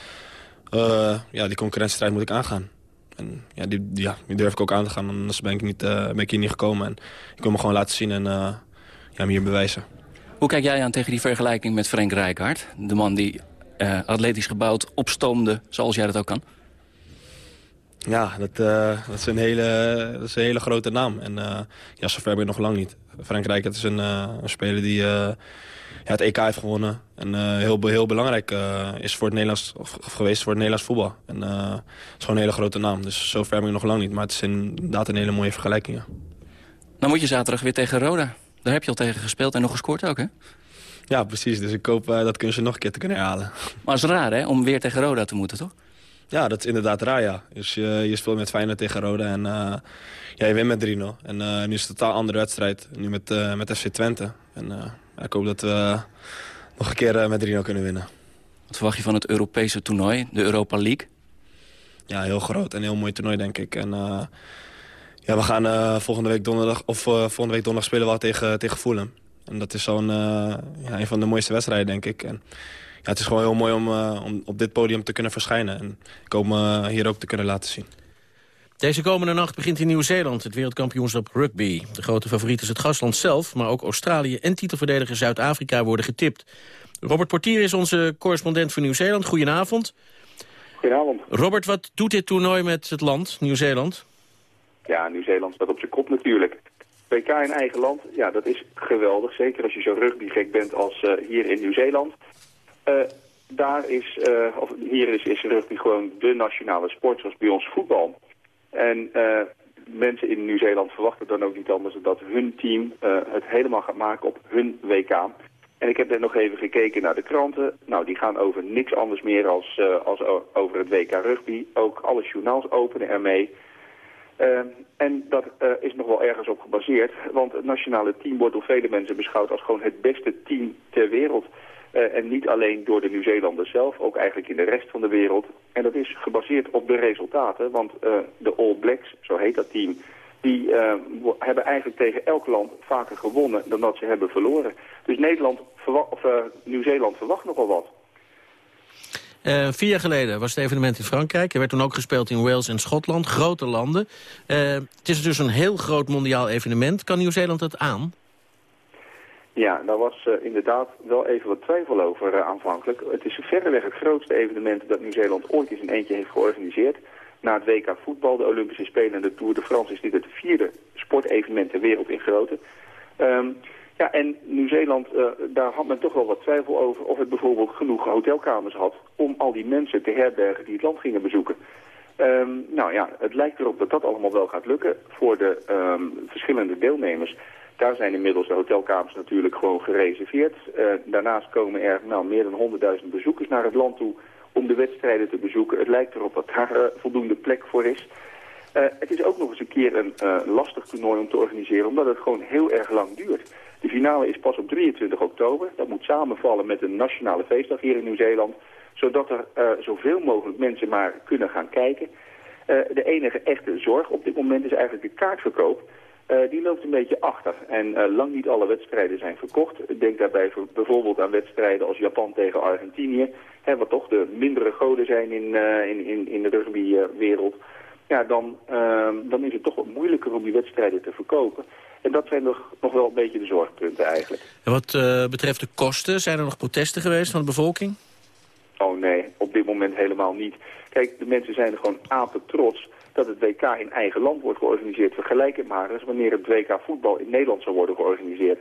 ja, die concurrentiestrijd moet ik aangaan. En ja die, ja, die durf ik ook aan te gaan. Anders ben ik, niet, ben ik hier niet gekomen. En ik wil me gewoon laten zien en ja, me hier bewijzen. Hoe kijk jij aan tegen die vergelijking met Frank Rijkaard? De man die atletisch gebouwd opstoomde, zoals jij dat ook kan? Ja, dat, uh, dat, is een hele, dat is een hele grote naam. En uh, ja, zover ben ik nog lang niet. Frankrijk het is een, uh, een speler die ja, het EK heeft gewonnen. En heel, heel belangrijk is voor het Nederlands, of, geweest voor het Nederlands voetbal. En het is gewoon een hele grote naam. Dus zover ben ik nog lang niet. Maar het is inderdaad een hele mooie vergelijking. Ja. Dan moet je zaterdag weer tegen Roda. Daar heb je al tegen gespeeld en nog gescoord ook, hè? Ja, precies. Dus ik hoop dat kunstje nog een keer te kunnen herhalen. Maar het is raar, hè? Om weer tegen Roda te moeten, toch? Ja, dat is inderdaad raar, ja. Dus je, je speelt met Feyenoord tegen Roda en uh, ja, je wint met 3-0. En uh, nu is het een totaal andere wedstrijd, nu met, uh, met FC Twente. En ik hoop dat we nog een keer met 3-0 kunnen winnen. Wat verwacht je van het Europese toernooi, de Europa League? Ja, heel groot en heel mooi toernooi, denk ik. En ja, we gaan volgende week donderdag, of volgende week donderdag spelen we al tegen, tegen Fulham. En dat is zo'n ja, een van de mooiste wedstrijden, denk ik. En, ja, het is gewoon heel mooi om, uh, om op dit podium te kunnen verschijnen. En ik hoop me hier ook te kunnen laten zien. Deze komende nacht begint in Nieuw-Zeeland het wereldkampioenschap rugby. De grote favoriet is het gastland zelf, maar ook Australië en titelverdediger Zuid-Afrika worden getipt. Robert Portier is onze correspondent voor Nieuw-Zeeland. Goedenavond. Goedenavond. Robert, wat doet dit toernooi met het land, Nieuw-Zeeland? Ja, Nieuw-Zeeland staat op zijn kop natuurlijk. WK in eigen land, ja, dat is geweldig. Zeker als je zo rugbygek bent als uh, hier in Nieuw-Zeeland. Uh, daar is, uh, of hier is, is rugby gewoon de nationale sport, zoals bij ons voetbal. En mensen in Nieuw-Zeeland verwachten dan ook niet anders dat hun team het helemaal gaat maken op hun WK. En ik heb net nog even gekeken naar de kranten. Nou, die gaan over niks anders meer als, als over het WK rugby. Ook alle journaals openen ermee. Uh, en dat is nog wel ergens op gebaseerd, want het nationale team wordt door vele mensen beschouwd als gewoon het beste team ter wereld. Uh, en niet alleen door de Nieuw-Zeelanders zelf, ook eigenlijk in de rest van de wereld. En dat is gebaseerd op de resultaten, want de All Blacks, zo heet dat team, die hebben eigenlijk tegen elk land vaker gewonnen dan dat ze hebben verloren. Dus Nederland of Nieuw-Zeeland verwacht nogal wat. Vier jaar geleden was het evenement in Frankrijk. Er werd toen ook gespeeld in Wales en Schotland. Grote landen. Het is dus een heel groot mondiaal evenement. Kan Nieuw-Zeeland het aan? Ja, daar was uh, inderdaad wel even wat twijfel over aanvankelijk. Het is verreweg het grootste evenement dat Nieuw-Zeeland ooit eens in eentje heeft georganiseerd. Na het WK voetbal, de Olympische Spelen en de Tour de France is dit het vierde sportevenement ter wereld in grootte. Um, ja, en Nieuw-Zeeland, uh, daar had men toch wel wat twijfel over of het bijvoorbeeld genoeg hotelkamers had om al die mensen te herbergen die het land gingen bezoeken. Um, nou ja, het lijkt erop dat dat allemaal wel gaat lukken voor de um, verschillende deelnemers. Daar zijn inmiddels de hotelkamers natuurlijk gewoon gereserveerd. Uh, daarnaast komen er nou, meer dan 100.000 bezoekers naar het land toe om de wedstrijden te bezoeken. Het lijkt erop dat daar uh, voldoende plek voor is. Uh, het is ook nog eens een keer een lastig toernooi om te organiseren, omdat het gewoon heel erg lang duurt. De finale is pas op 23 oktober. Dat moet samenvallen met een nationale feestdag hier in Nieuw-Zeeland. Zodat er zoveel mogelijk mensen maar kunnen gaan kijken. De enige echte zorg op dit moment is eigenlijk de kaartverkoop. Uh, die loopt een beetje achter. En lang niet alle wedstrijden zijn verkocht. Denk daarbij bijvoorbeeld aan wedstrijden als Japan tegen Argentinië. Hè, wat toch de mindere goden zijn in, in, in, in de rugbywereld. ja, dan, dan is het toch wat moeilijker om die wedstrijden te verkopen. En dat zijn nog, nog wel een beetje de zorgpunten eigenlijk. En wat betreft de kosten, zijn er nog protesten geweest van de bevolking? Oh nee, op dit moment helemaal niet. Kijk, de mensen zijn er gewoon apen trots dat het WK in eigen land wordt georganiseerd. Vergelijk het maar eens wanneer het WK voetbal in Nederland zou worden georganiseerd.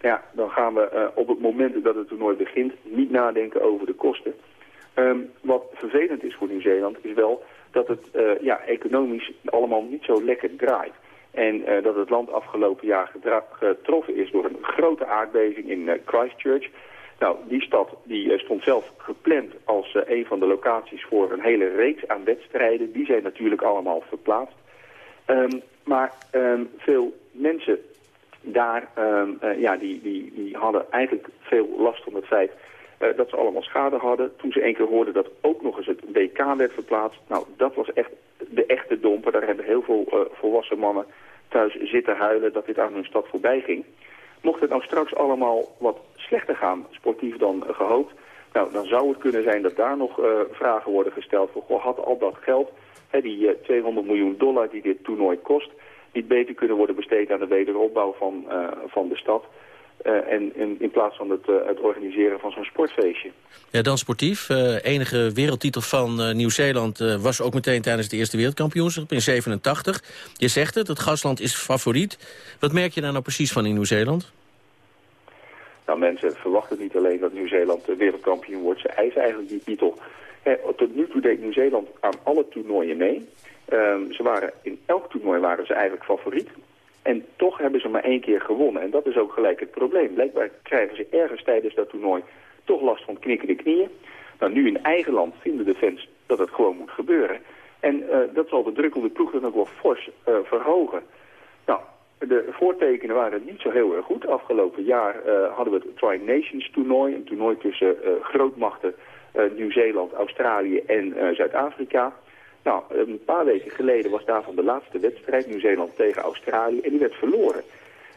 Nou ja, dan gaan we uh, op het moment dat het toernooi begint niet nadenken over de kosten. Um, wat vervelend is voor Nieuw-Zeeland is wel dat het uh, ja, economisch allemaal niet zo lekker draait. En uh, dat het land afgelopen jaar getroffen is door een grote aardbeving in Christchurch. Nou, die stad die, uh, stond zelf gepland als een van de locaties voor een hele reeks aan wedstrijden. Die zijn natuurlijk allemaal verplaatst. Um, maar um, veel mensen daar, um, ja, die, die, die hadden eigenlijk veel last van het feit dat ze allemaal schade hadden. Toen ze één keer hoorden dat ook nog eens het WK werd verplaatst. Nou, dat was echt de echte domper. Daar hebben heel veel volwassen mannen thuis zitten huilen dat dit aan hun stad voorbij ging. Mocht het nou straks allemaal wat slechter gaan, sportief dan uh, gehoopt... Nou, dan zou het kunnen zijn dat daar nog uh, vragen worden gesteld voor... Goh, had al dat geld, hè, die uh, 200 miljoen dollar die dit toernooi kost... niet beter kunnen worden besteed aan de wederopbouw van, van de stad... Uh, en in, in, plaats van het, uh, het organiseren van zo'n sportfeestje. Ja, dan sportief. Uh, enige wereldtitel van Nieuw-Zeeland was ook meteen tijdens de Eerste Wereldkampioenschap in 87. Je zegt het, het gastland is favoriet. Wat merk je daar nou precies van in Nieuw-Zeeland? Nou, mensen verwachten niet alleen dat Nieuw-Zeeland wereldkampioen wordt. Ze eisen eigenlijk die titel. tot nu toe deed Nieuw-Zeeland aan alle toernooien mee. Ehm, ze waren, in elk toernooi waren ze eigenlijk favoriet. En toch hebben ze maar één keer gewonnen. En dat is ook gelijk het probleem. Blijkbaar krijgen ze ergens tijdens dat toernooi toch last van knikkende knieën. Nou, nu in eigen land vinden de fans dat het gewoon moet gebeuren. En uh, dat zal de druk op de ploeg dan wel fors uh, verhogen. Nou, de voortekenen waren niet zo heel erg goed. Afgelopen jaar uh, hadden we het Tri-Nations toernooi. Een toernooi tussen grootmachten Nieuw-Zeeland, Australië en Zuid-Afrika. Nou, een paar weken geleden was daarvan de laatste wedstrijd, Nieuw-Zeeland tegen Australië, en die werd verloren.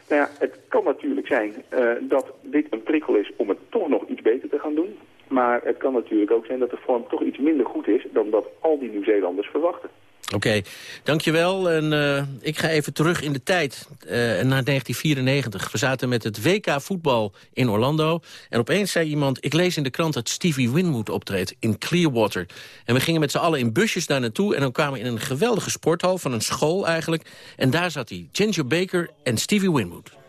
Nou ja, het kan natuurlijk zijn uh, dat dit een prikkel is om het toch nog iets beter te gaan doen. Maar het kan natuurlijk ook zijn dat de vorm toch iets minder goed is dan dat al die Nieuw-Zeelanders verwachten. Oké, dankjewel. En uh, ik ga even terug in de tijd, uh, naar 1994. We zaten met het WK voetbal in Orlando. En opeens zei iemand, ik lees in de krant dat Stevie Winwood optreedt in Clearwater. En we gingen met z'n allen in busjes daar naartoe. En dan kwamen we in een geweldige sporthal, van een school eigenlijk. En daar zat hij, Ginger Baker en Stevie Winwood.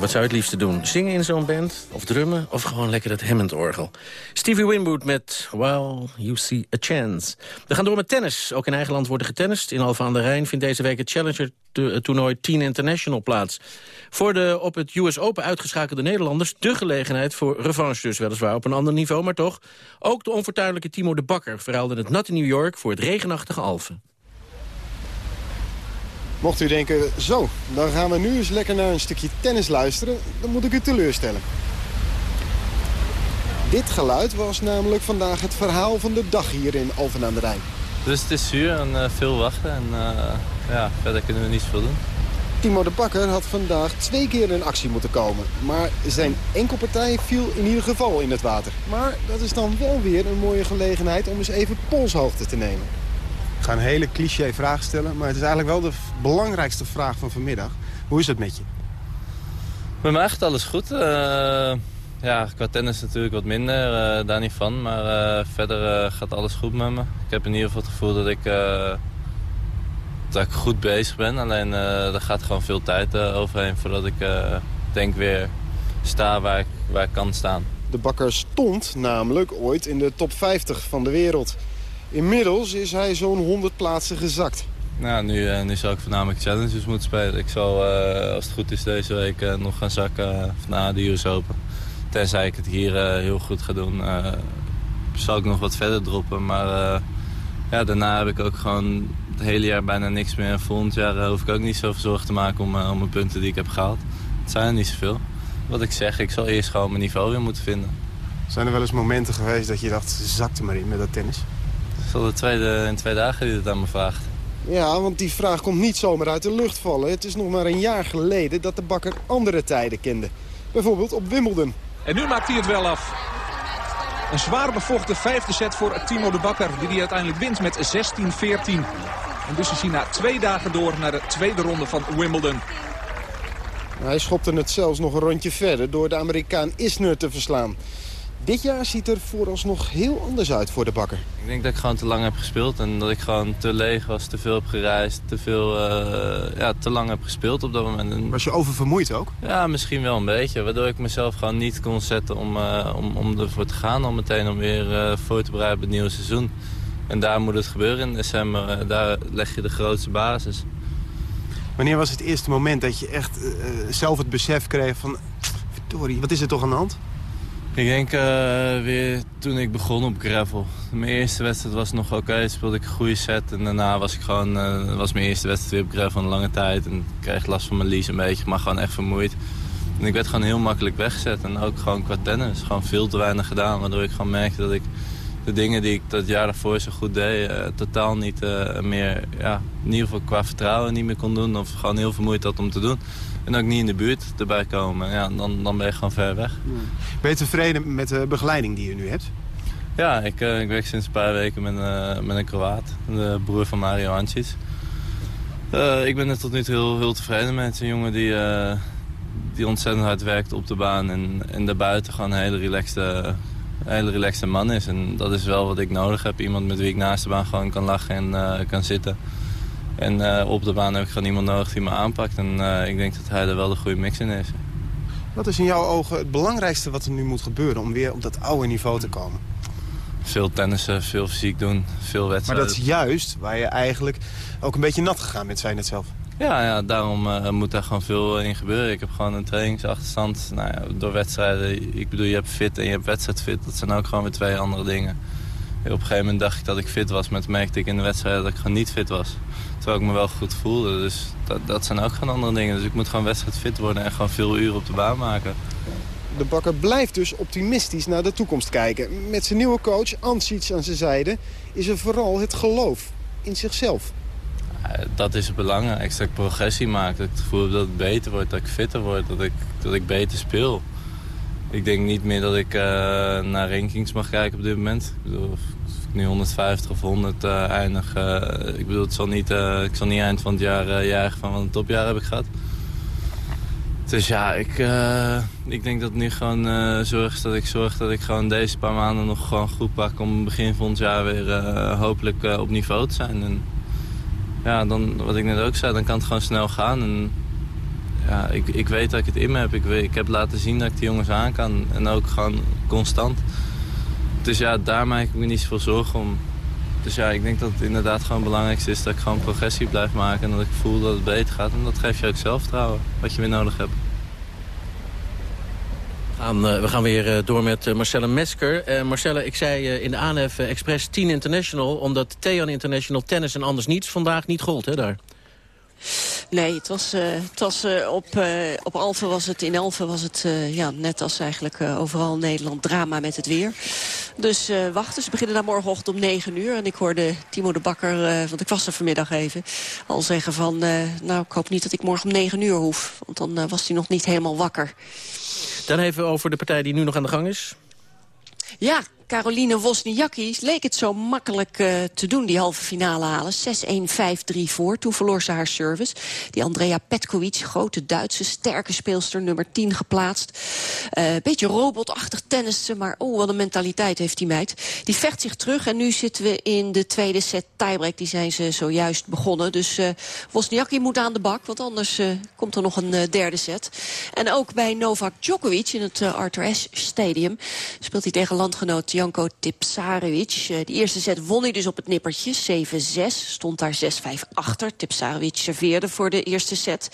Wat zou je het liefste doen? Zingen in zo'n band? Of drummen? Of gewoon lekker het Hammond-orgel? Stevie Winwood met Well, You See A Chance. We gaan door met tennis. Ook in eigen land worden getennist. In Alphen aan de Rijn vindt deze week het Challenger-toernooi Teen International plaats. Voor de op het US Open uitgeschakelde Nederlanders... de gelegenheid voor revanche dus weliswaar op een ander niveau, maar toch. Ook de onfortuinlijke Timo de Bakker verhaalde het nat in New York... voor het regenachtige Alphen. Mocht u denken, zo, dan gaan we nu eens lekker naar een stukje tennis luisteren... dan moet ik u teleurstellen. Dit geluid was namelijk vandaag het verhaal van de dag hier in Alphen aan de Rijn. Dus het is zuur en uh, veel wachten en uh, ja, verder kunnen we niet zoveel doen. Timo de Bakker had vandaag twee keer in actie moeten komen. Maar zijn enkelpartij viel in ieder geval in het water. Maar dat is dan wel weer een mooie gelegenheid om eens even polshoogte te nemen. Ik ga een hele cliché vraag stellen, maar het is eigenlijk wel de belangrijkste vraag van vanmiddag. Hoe is het met je? Met mij gaat alles goed. Uh, ja, qua tennis natuurlijk wat minder, uh, daar niet van. Maar uh, verder gaat alles goed met me. Ik heb in ieder geval het gevoel dat ik, dat ik goed bezig ben. Alleen er gaat gewoon veel tijd overheen voordat ik denk weer sta waar ik, waar ik kan staan. De bakker stond namelijk ooit in de top 50 van de wereld. Inmiddels is hij zo'n 100 plaatsen gezakt. Nou, nu, uh, nu zal ik voornamelijk challenges moeten spelen. Ik zal, uh, als het goed is deze week, uh, nog gaan zakken na de US Open. Tenzij ik het hier heel goed ga doen, zal ik nog wat verder droppen. Maar ja, daarna heb ik ook gewoon het hele jaar bijna niks meer. En volgend jaar hoef ik ook niet zoveel zorgen te maken om, om mijn punten die ik heb gehaald. Het zijn er niet zoveel. Wat ik zeg, ik zal eerst gewoon mijn niveau weer moeten vinden. Zijn er wel eens momenten geweest dat je dacht, zakte maar in met dat tennis? Het is al de tweede in twee dagen die het aan me vraagt. Ja, want die vraag komt niet zomaar uit de lucht vallen. Het is nog maar een jaar geleden dat de bakker andere tijden kende. Bijvoorbeeld op Wimbledon. En nu maakt hij het wel af. Een zwaar bevochten vijfde set voor Timo de Bakker... die hij uiteindelijk wint met 16-14. En dus is hij na twee dagen door naar de tweede ronde van Wimbledon. Hij schopte het zelfs nog een rondje verder door de Amerikaan Isner te verslaan. Dit jaar ziet er vooralsnog heel anders uit voor de bakker. Ik denk dat ik gewoon te lang heb gespeeld en dat ik gewoon te leeg was, te veel heb gereisd, te veel, uh, ja, te lang heb gespeeld op dat moment. En... Was je oververmoeid ook? Ja, misschien wel een beetje. Waardoor ik mezelf gewoon niet kon zetten om, uh, om, om ervoor te gaan, om meteen om weer uh, voor te bereiden op het nieuwe seizoen. En daar moet het gebeuren in december. daar leg je de grootste basis. Wanneer was het eerste moment dat je echt zelf het besef kreeg van... verdorie, wat is er toch aan de hand? Ik denk uh, weer toen ik begon op gravel. Mijn eerste wedstrijd was nog oké, speelde ik een goede set. En daarna was ik gewoon, uh, was mijn eerste wedstrijd weer op gravel een lange tijd. En ik kreeg last van mijn lies een beetje, maar gewoon echt vermoeid. En ik werd gewoon heel makkelijk weggezet. En ook gewoon qua tennis. Gewoon veel te weinig gedaan. Waardoor ik gewoon merkte dat ik de dingen die ik dat jaar daarvoor zo goed deed... Uh, totaal niet meer, ja, in ieder geval qua vertrouwen niet meer kon doen. Of gewoon heel vermoeid had om te doen. En ook niet in de buurt erbij komen. Ja, dan, dan ben je gewoon ver weg. Ben je tevreden met de begeleiding die je nu hebt? Ja, ik, uh, ik werk sinds een paar weken met, uh, met een Kroaat. De broer van Mario Ancic. Uh, ik ben er tot nu toe heel, heel tevreden met. Een jongen die, die ontzettend hard werkt op de baan. En, en daarbuiten gewoon een hele relaxte, hele relaxte man is. En dat is wel wat ik nodig heb. Iemand met wie ik naast de baan gewoon kan lachen en kan zitten. En uh, op de baan heb ik gewoon iemand nodig die me aanpakt. En uh, ik denk dat hij er wel de goede mix in heeft. Wat is in jouw ogen het belangrijkste wat er nu moet gebeuren... om weer op dat oude niveau te komen? Veel tennissen, veel fysiek doen, veel wedstrijden. Maar dat is juist waar je eigenlijk ook een beetje nat gegaan bent, zei je net zelf. Ja, ja daarom uh, moet daar gewoon veel in gebeuren. Ik heb gewoon een trainingsachterstand nou ja, door wedstrijden. Ik bedoel, je hebt fit en je hebt wedstrijdfit. Dat zijn ook gewoon weer twee andere dingen. Op een gegeven moment dacht ik dat ik fit was, maar toen merkte ik in de wedstrijd dat ik gewoon niet fit was. Terwijl ik me wel goed voelde. Dus dat, dat zijn ook gewoon andere dingen. Dus ik moet gewoon wedstrijd fit worden en gewoon veel uren op de baan maken. De bakker blijft dus optimistisch naar de toekomst kijken. Met zijn nieuwe coach, Ansic aan zijn zijde, is er vooral het geloof in zichzelf. Dat is het belangrijkste, dat ik progressie maak. Dat ik het gevoel heb dat het beter wordt, dat ik fitter word, dat ik, dat ik beter speel. Ik denk niet meer dat ik uh, naar rankings mag kijken op dit moment. Ik bedoel, nu 150 of 100 uh, eh, eindig. Uh, ik bedoel, het zal niet, uh, ik zal niet eind van het jaar jagen van wat een topjaar heb ik gehad. Dus ja, ik, ik denk dat nu gewoon zorgt dat ik zorg dat ik gewoon deze paar maanden nog gewoon goed pak... om begin van het jaar weer hopelijk op niveau te zijn. En ja, dan, wat ik net ook zei, dan kan het gewoon snel gaan. En ja, ik, ik weet dat ik het in me heb. Ik, ik heb laten zien dat ik die jongens aan kan. En ook gewoon constant. Dus ja, daar maak ik me niet zoveel zorgen om. Dus ja, ik denk dat het inderdaad gewoon het belangrijkste is dat ik gewoon progressie blijf maken. En dat ik voel dat het beter gaat. En dat geeft je ook zelfvertrouwen, wat je weer nodig hebt. We gaan, eh, weer eh, door met uh, Marcelle Mesker. Marcelle, ik zei in de ANF Express 10 International... omdat Thean International tennis en anders niets vandaag niet gold, hè, daar? Nee, het was, uh, het was uh, op, uh, op Alphen was het, in Alphen was het ja, net als eigenlijk overal in Nederland drama met het weer. Dus wachten, ze beginnen daar morgenochtend om 9 uur. En ik hoorde Timo de Bakker, want ik was er vanmiddag even, al zeggen van... nou, ik hoop niet dat ik morgen om 9 uur hoef. Want dan was hij nog niet helemaal wakker. Dan even over de partij die nu nog aan de gang is. Ja, Caroline Wozniacki leek het zo makkelijk uh, te doen, die halve finale halen. 6-1, 5-3 voor. Toen verloor ze haar service. Die Andrea Petkovic, grote Duitse, sterke speelster, nummer 10 geplaatst. Uh, beetje robotachtig tennissen, maar oh, wat een mentaliteit heeft die meid. Die vecht zich terug en nu zitten we in de tweede set tiebreak. Die zijn ze zojuist begonnen. Dus uh, Wozniacki moet aan de bak, want anders komt er nog een derde set. En ook bij Novak Djokovic in het Arthur Ashe Stadium speelt hij tegen landgenoot Janko Tipsarevic. Eh, de eerste set won hij dus op het nippertje. 7-6. Stond daar 6-5 achter. Tipsarevic serveerde voor de eerste set.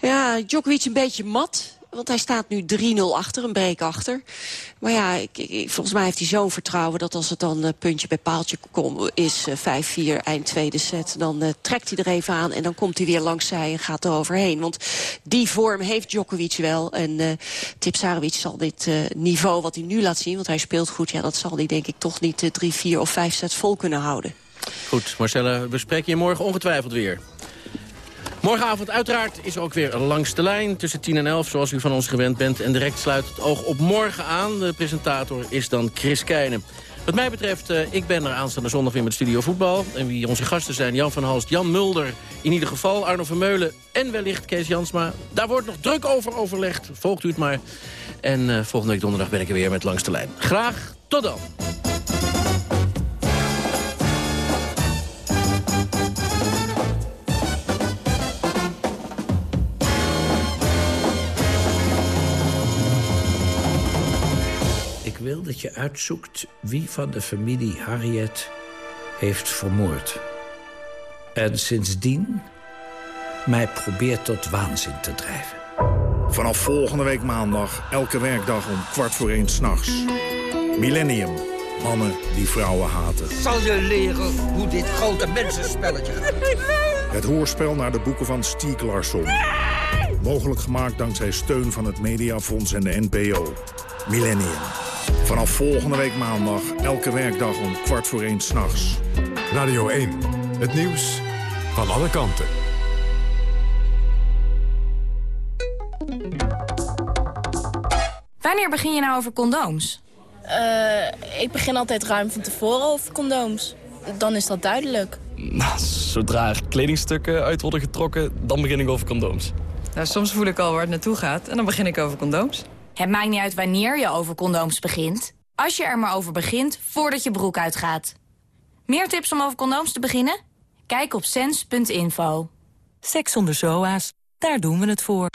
Ja, Djokovic een beetje mat. Want hij staat nu 3-0 achter, een break achter. Maar ja, ik, ik, volgens mij heeft hij zo'n vertrouwen... dat als het dan uh, puntje bij paaltje kom, is uh, 5-4 eind tweede set... dan uh, trekt hij er even aan en dan komt hij weer langs zij en gaat er overheen. Want die vorm heeft Djokovic wel. En uh, Tipsarevic zal dit niveau wat hij nu laat zien... want hij speelt goed, ja, dat zal hij denk ik toch niet 3, 4 of 5 sets vol kunnen houden. Goed, Marcella, we spreken je morgen ongetwijfeld weer. Morgenavond uiteraard is er ook weer langs de lijn tussen 10 en 11, zoals u van ons gewend bent. En direct sluit het oog op morgen aan. De presentator is dan Chris Keijnen. Wat mij betreft, uh, ik ben er aanstaande zondag weer met Studio Voetbal. En wie onze gasten zijn, Jan van Halst, Jan Mulder, in ieder geval Arno Vermeulen en wellicht Kees Jansma. Daar wordt nog druk over overlegd, volgt u het maar. En uh, volgende week donderdag ben ik er weer met Langs de Lijn. Graag, tot dan. Wil dat je uitzoekt wie van de familie Harriet heeft vermoord. En sindsdien mij probeert tot waanzin te drijven. Vanaf volgende week maandag, elke werkdag om kwart voor één s'nachts. Millennium. Mannen die vrouwen haten. Zal je leren hoe dit grote mensenspelletje gaat? Het hoorspel naar de boeken van Stieg Larsson. Mogelijk gemaakt dankzij steun van het Mediafonds en de NPO. Millennium. Vanaf volgende week maandag, elke werkdag om kwart voor één s'nachts. Radio 1, het nieuws van alle kanten. Wanneer begin je nou over condooms? Uh, ik begin altijd ruim van tevoren over condooms. Dan is dat duidelijk. Nou, zodra er kledingstukken uit worden getrokken, dan begin ik over condooms. Nou, soms voel ik al waar het naartoe gaat en dan begin ik over condooms. Het maakt niet uit wanneer je over condooms begint. Als je er maar over begint, voordat je broek uitgaat. Meer tips om over condooms te beginnen? Kijk op sens.info. Seks zonder zoa's, daar doen we het voor.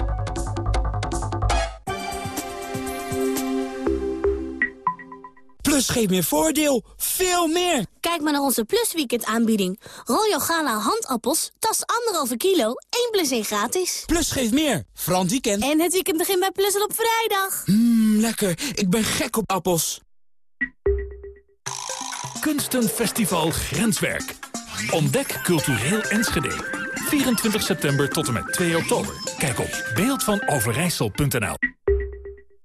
Plus geeft meer voordeel. Veel meer. Kijk maar naar onze Plus Weekend aanbieding. Royal Gala handappels, tas anderhalve kilo, 1 plus 1 gratis. Plus geeft meer. Frans weekend. En het weekend begint bij Plus al op vrijdag. Mmm, lekker. Ik ben gek op appels. Kunstenfestival Grenswerk. Ontdek cultureel Enschede. 24 september tot en met 2 oktober. Kijk op beeldvanoverijssel.nl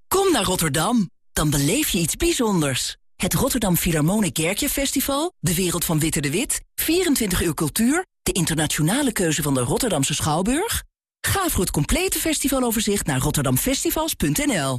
Kom naar Rotterdam. Dan beleef je iets bijzonders. Het Rotterdam Philharmonic Kerkje Festival, de wereld van Witte de Wit, 24 uur cultuur, de internationale keuze van de Rotterdamse Schouwburg. Ga voor het complete festivaloverzicht naar rotterdamfestivals.nl.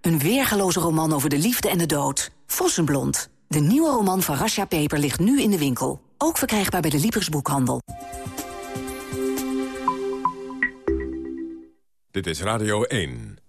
Een weergaloze roman over de liefde en de dood. Vossenblond. De nieuwe roman van Rasha Peper ligt nu in de winkel. Ook verkrijgbaar bij de Libris Boekhandel. Dit is Radio 1.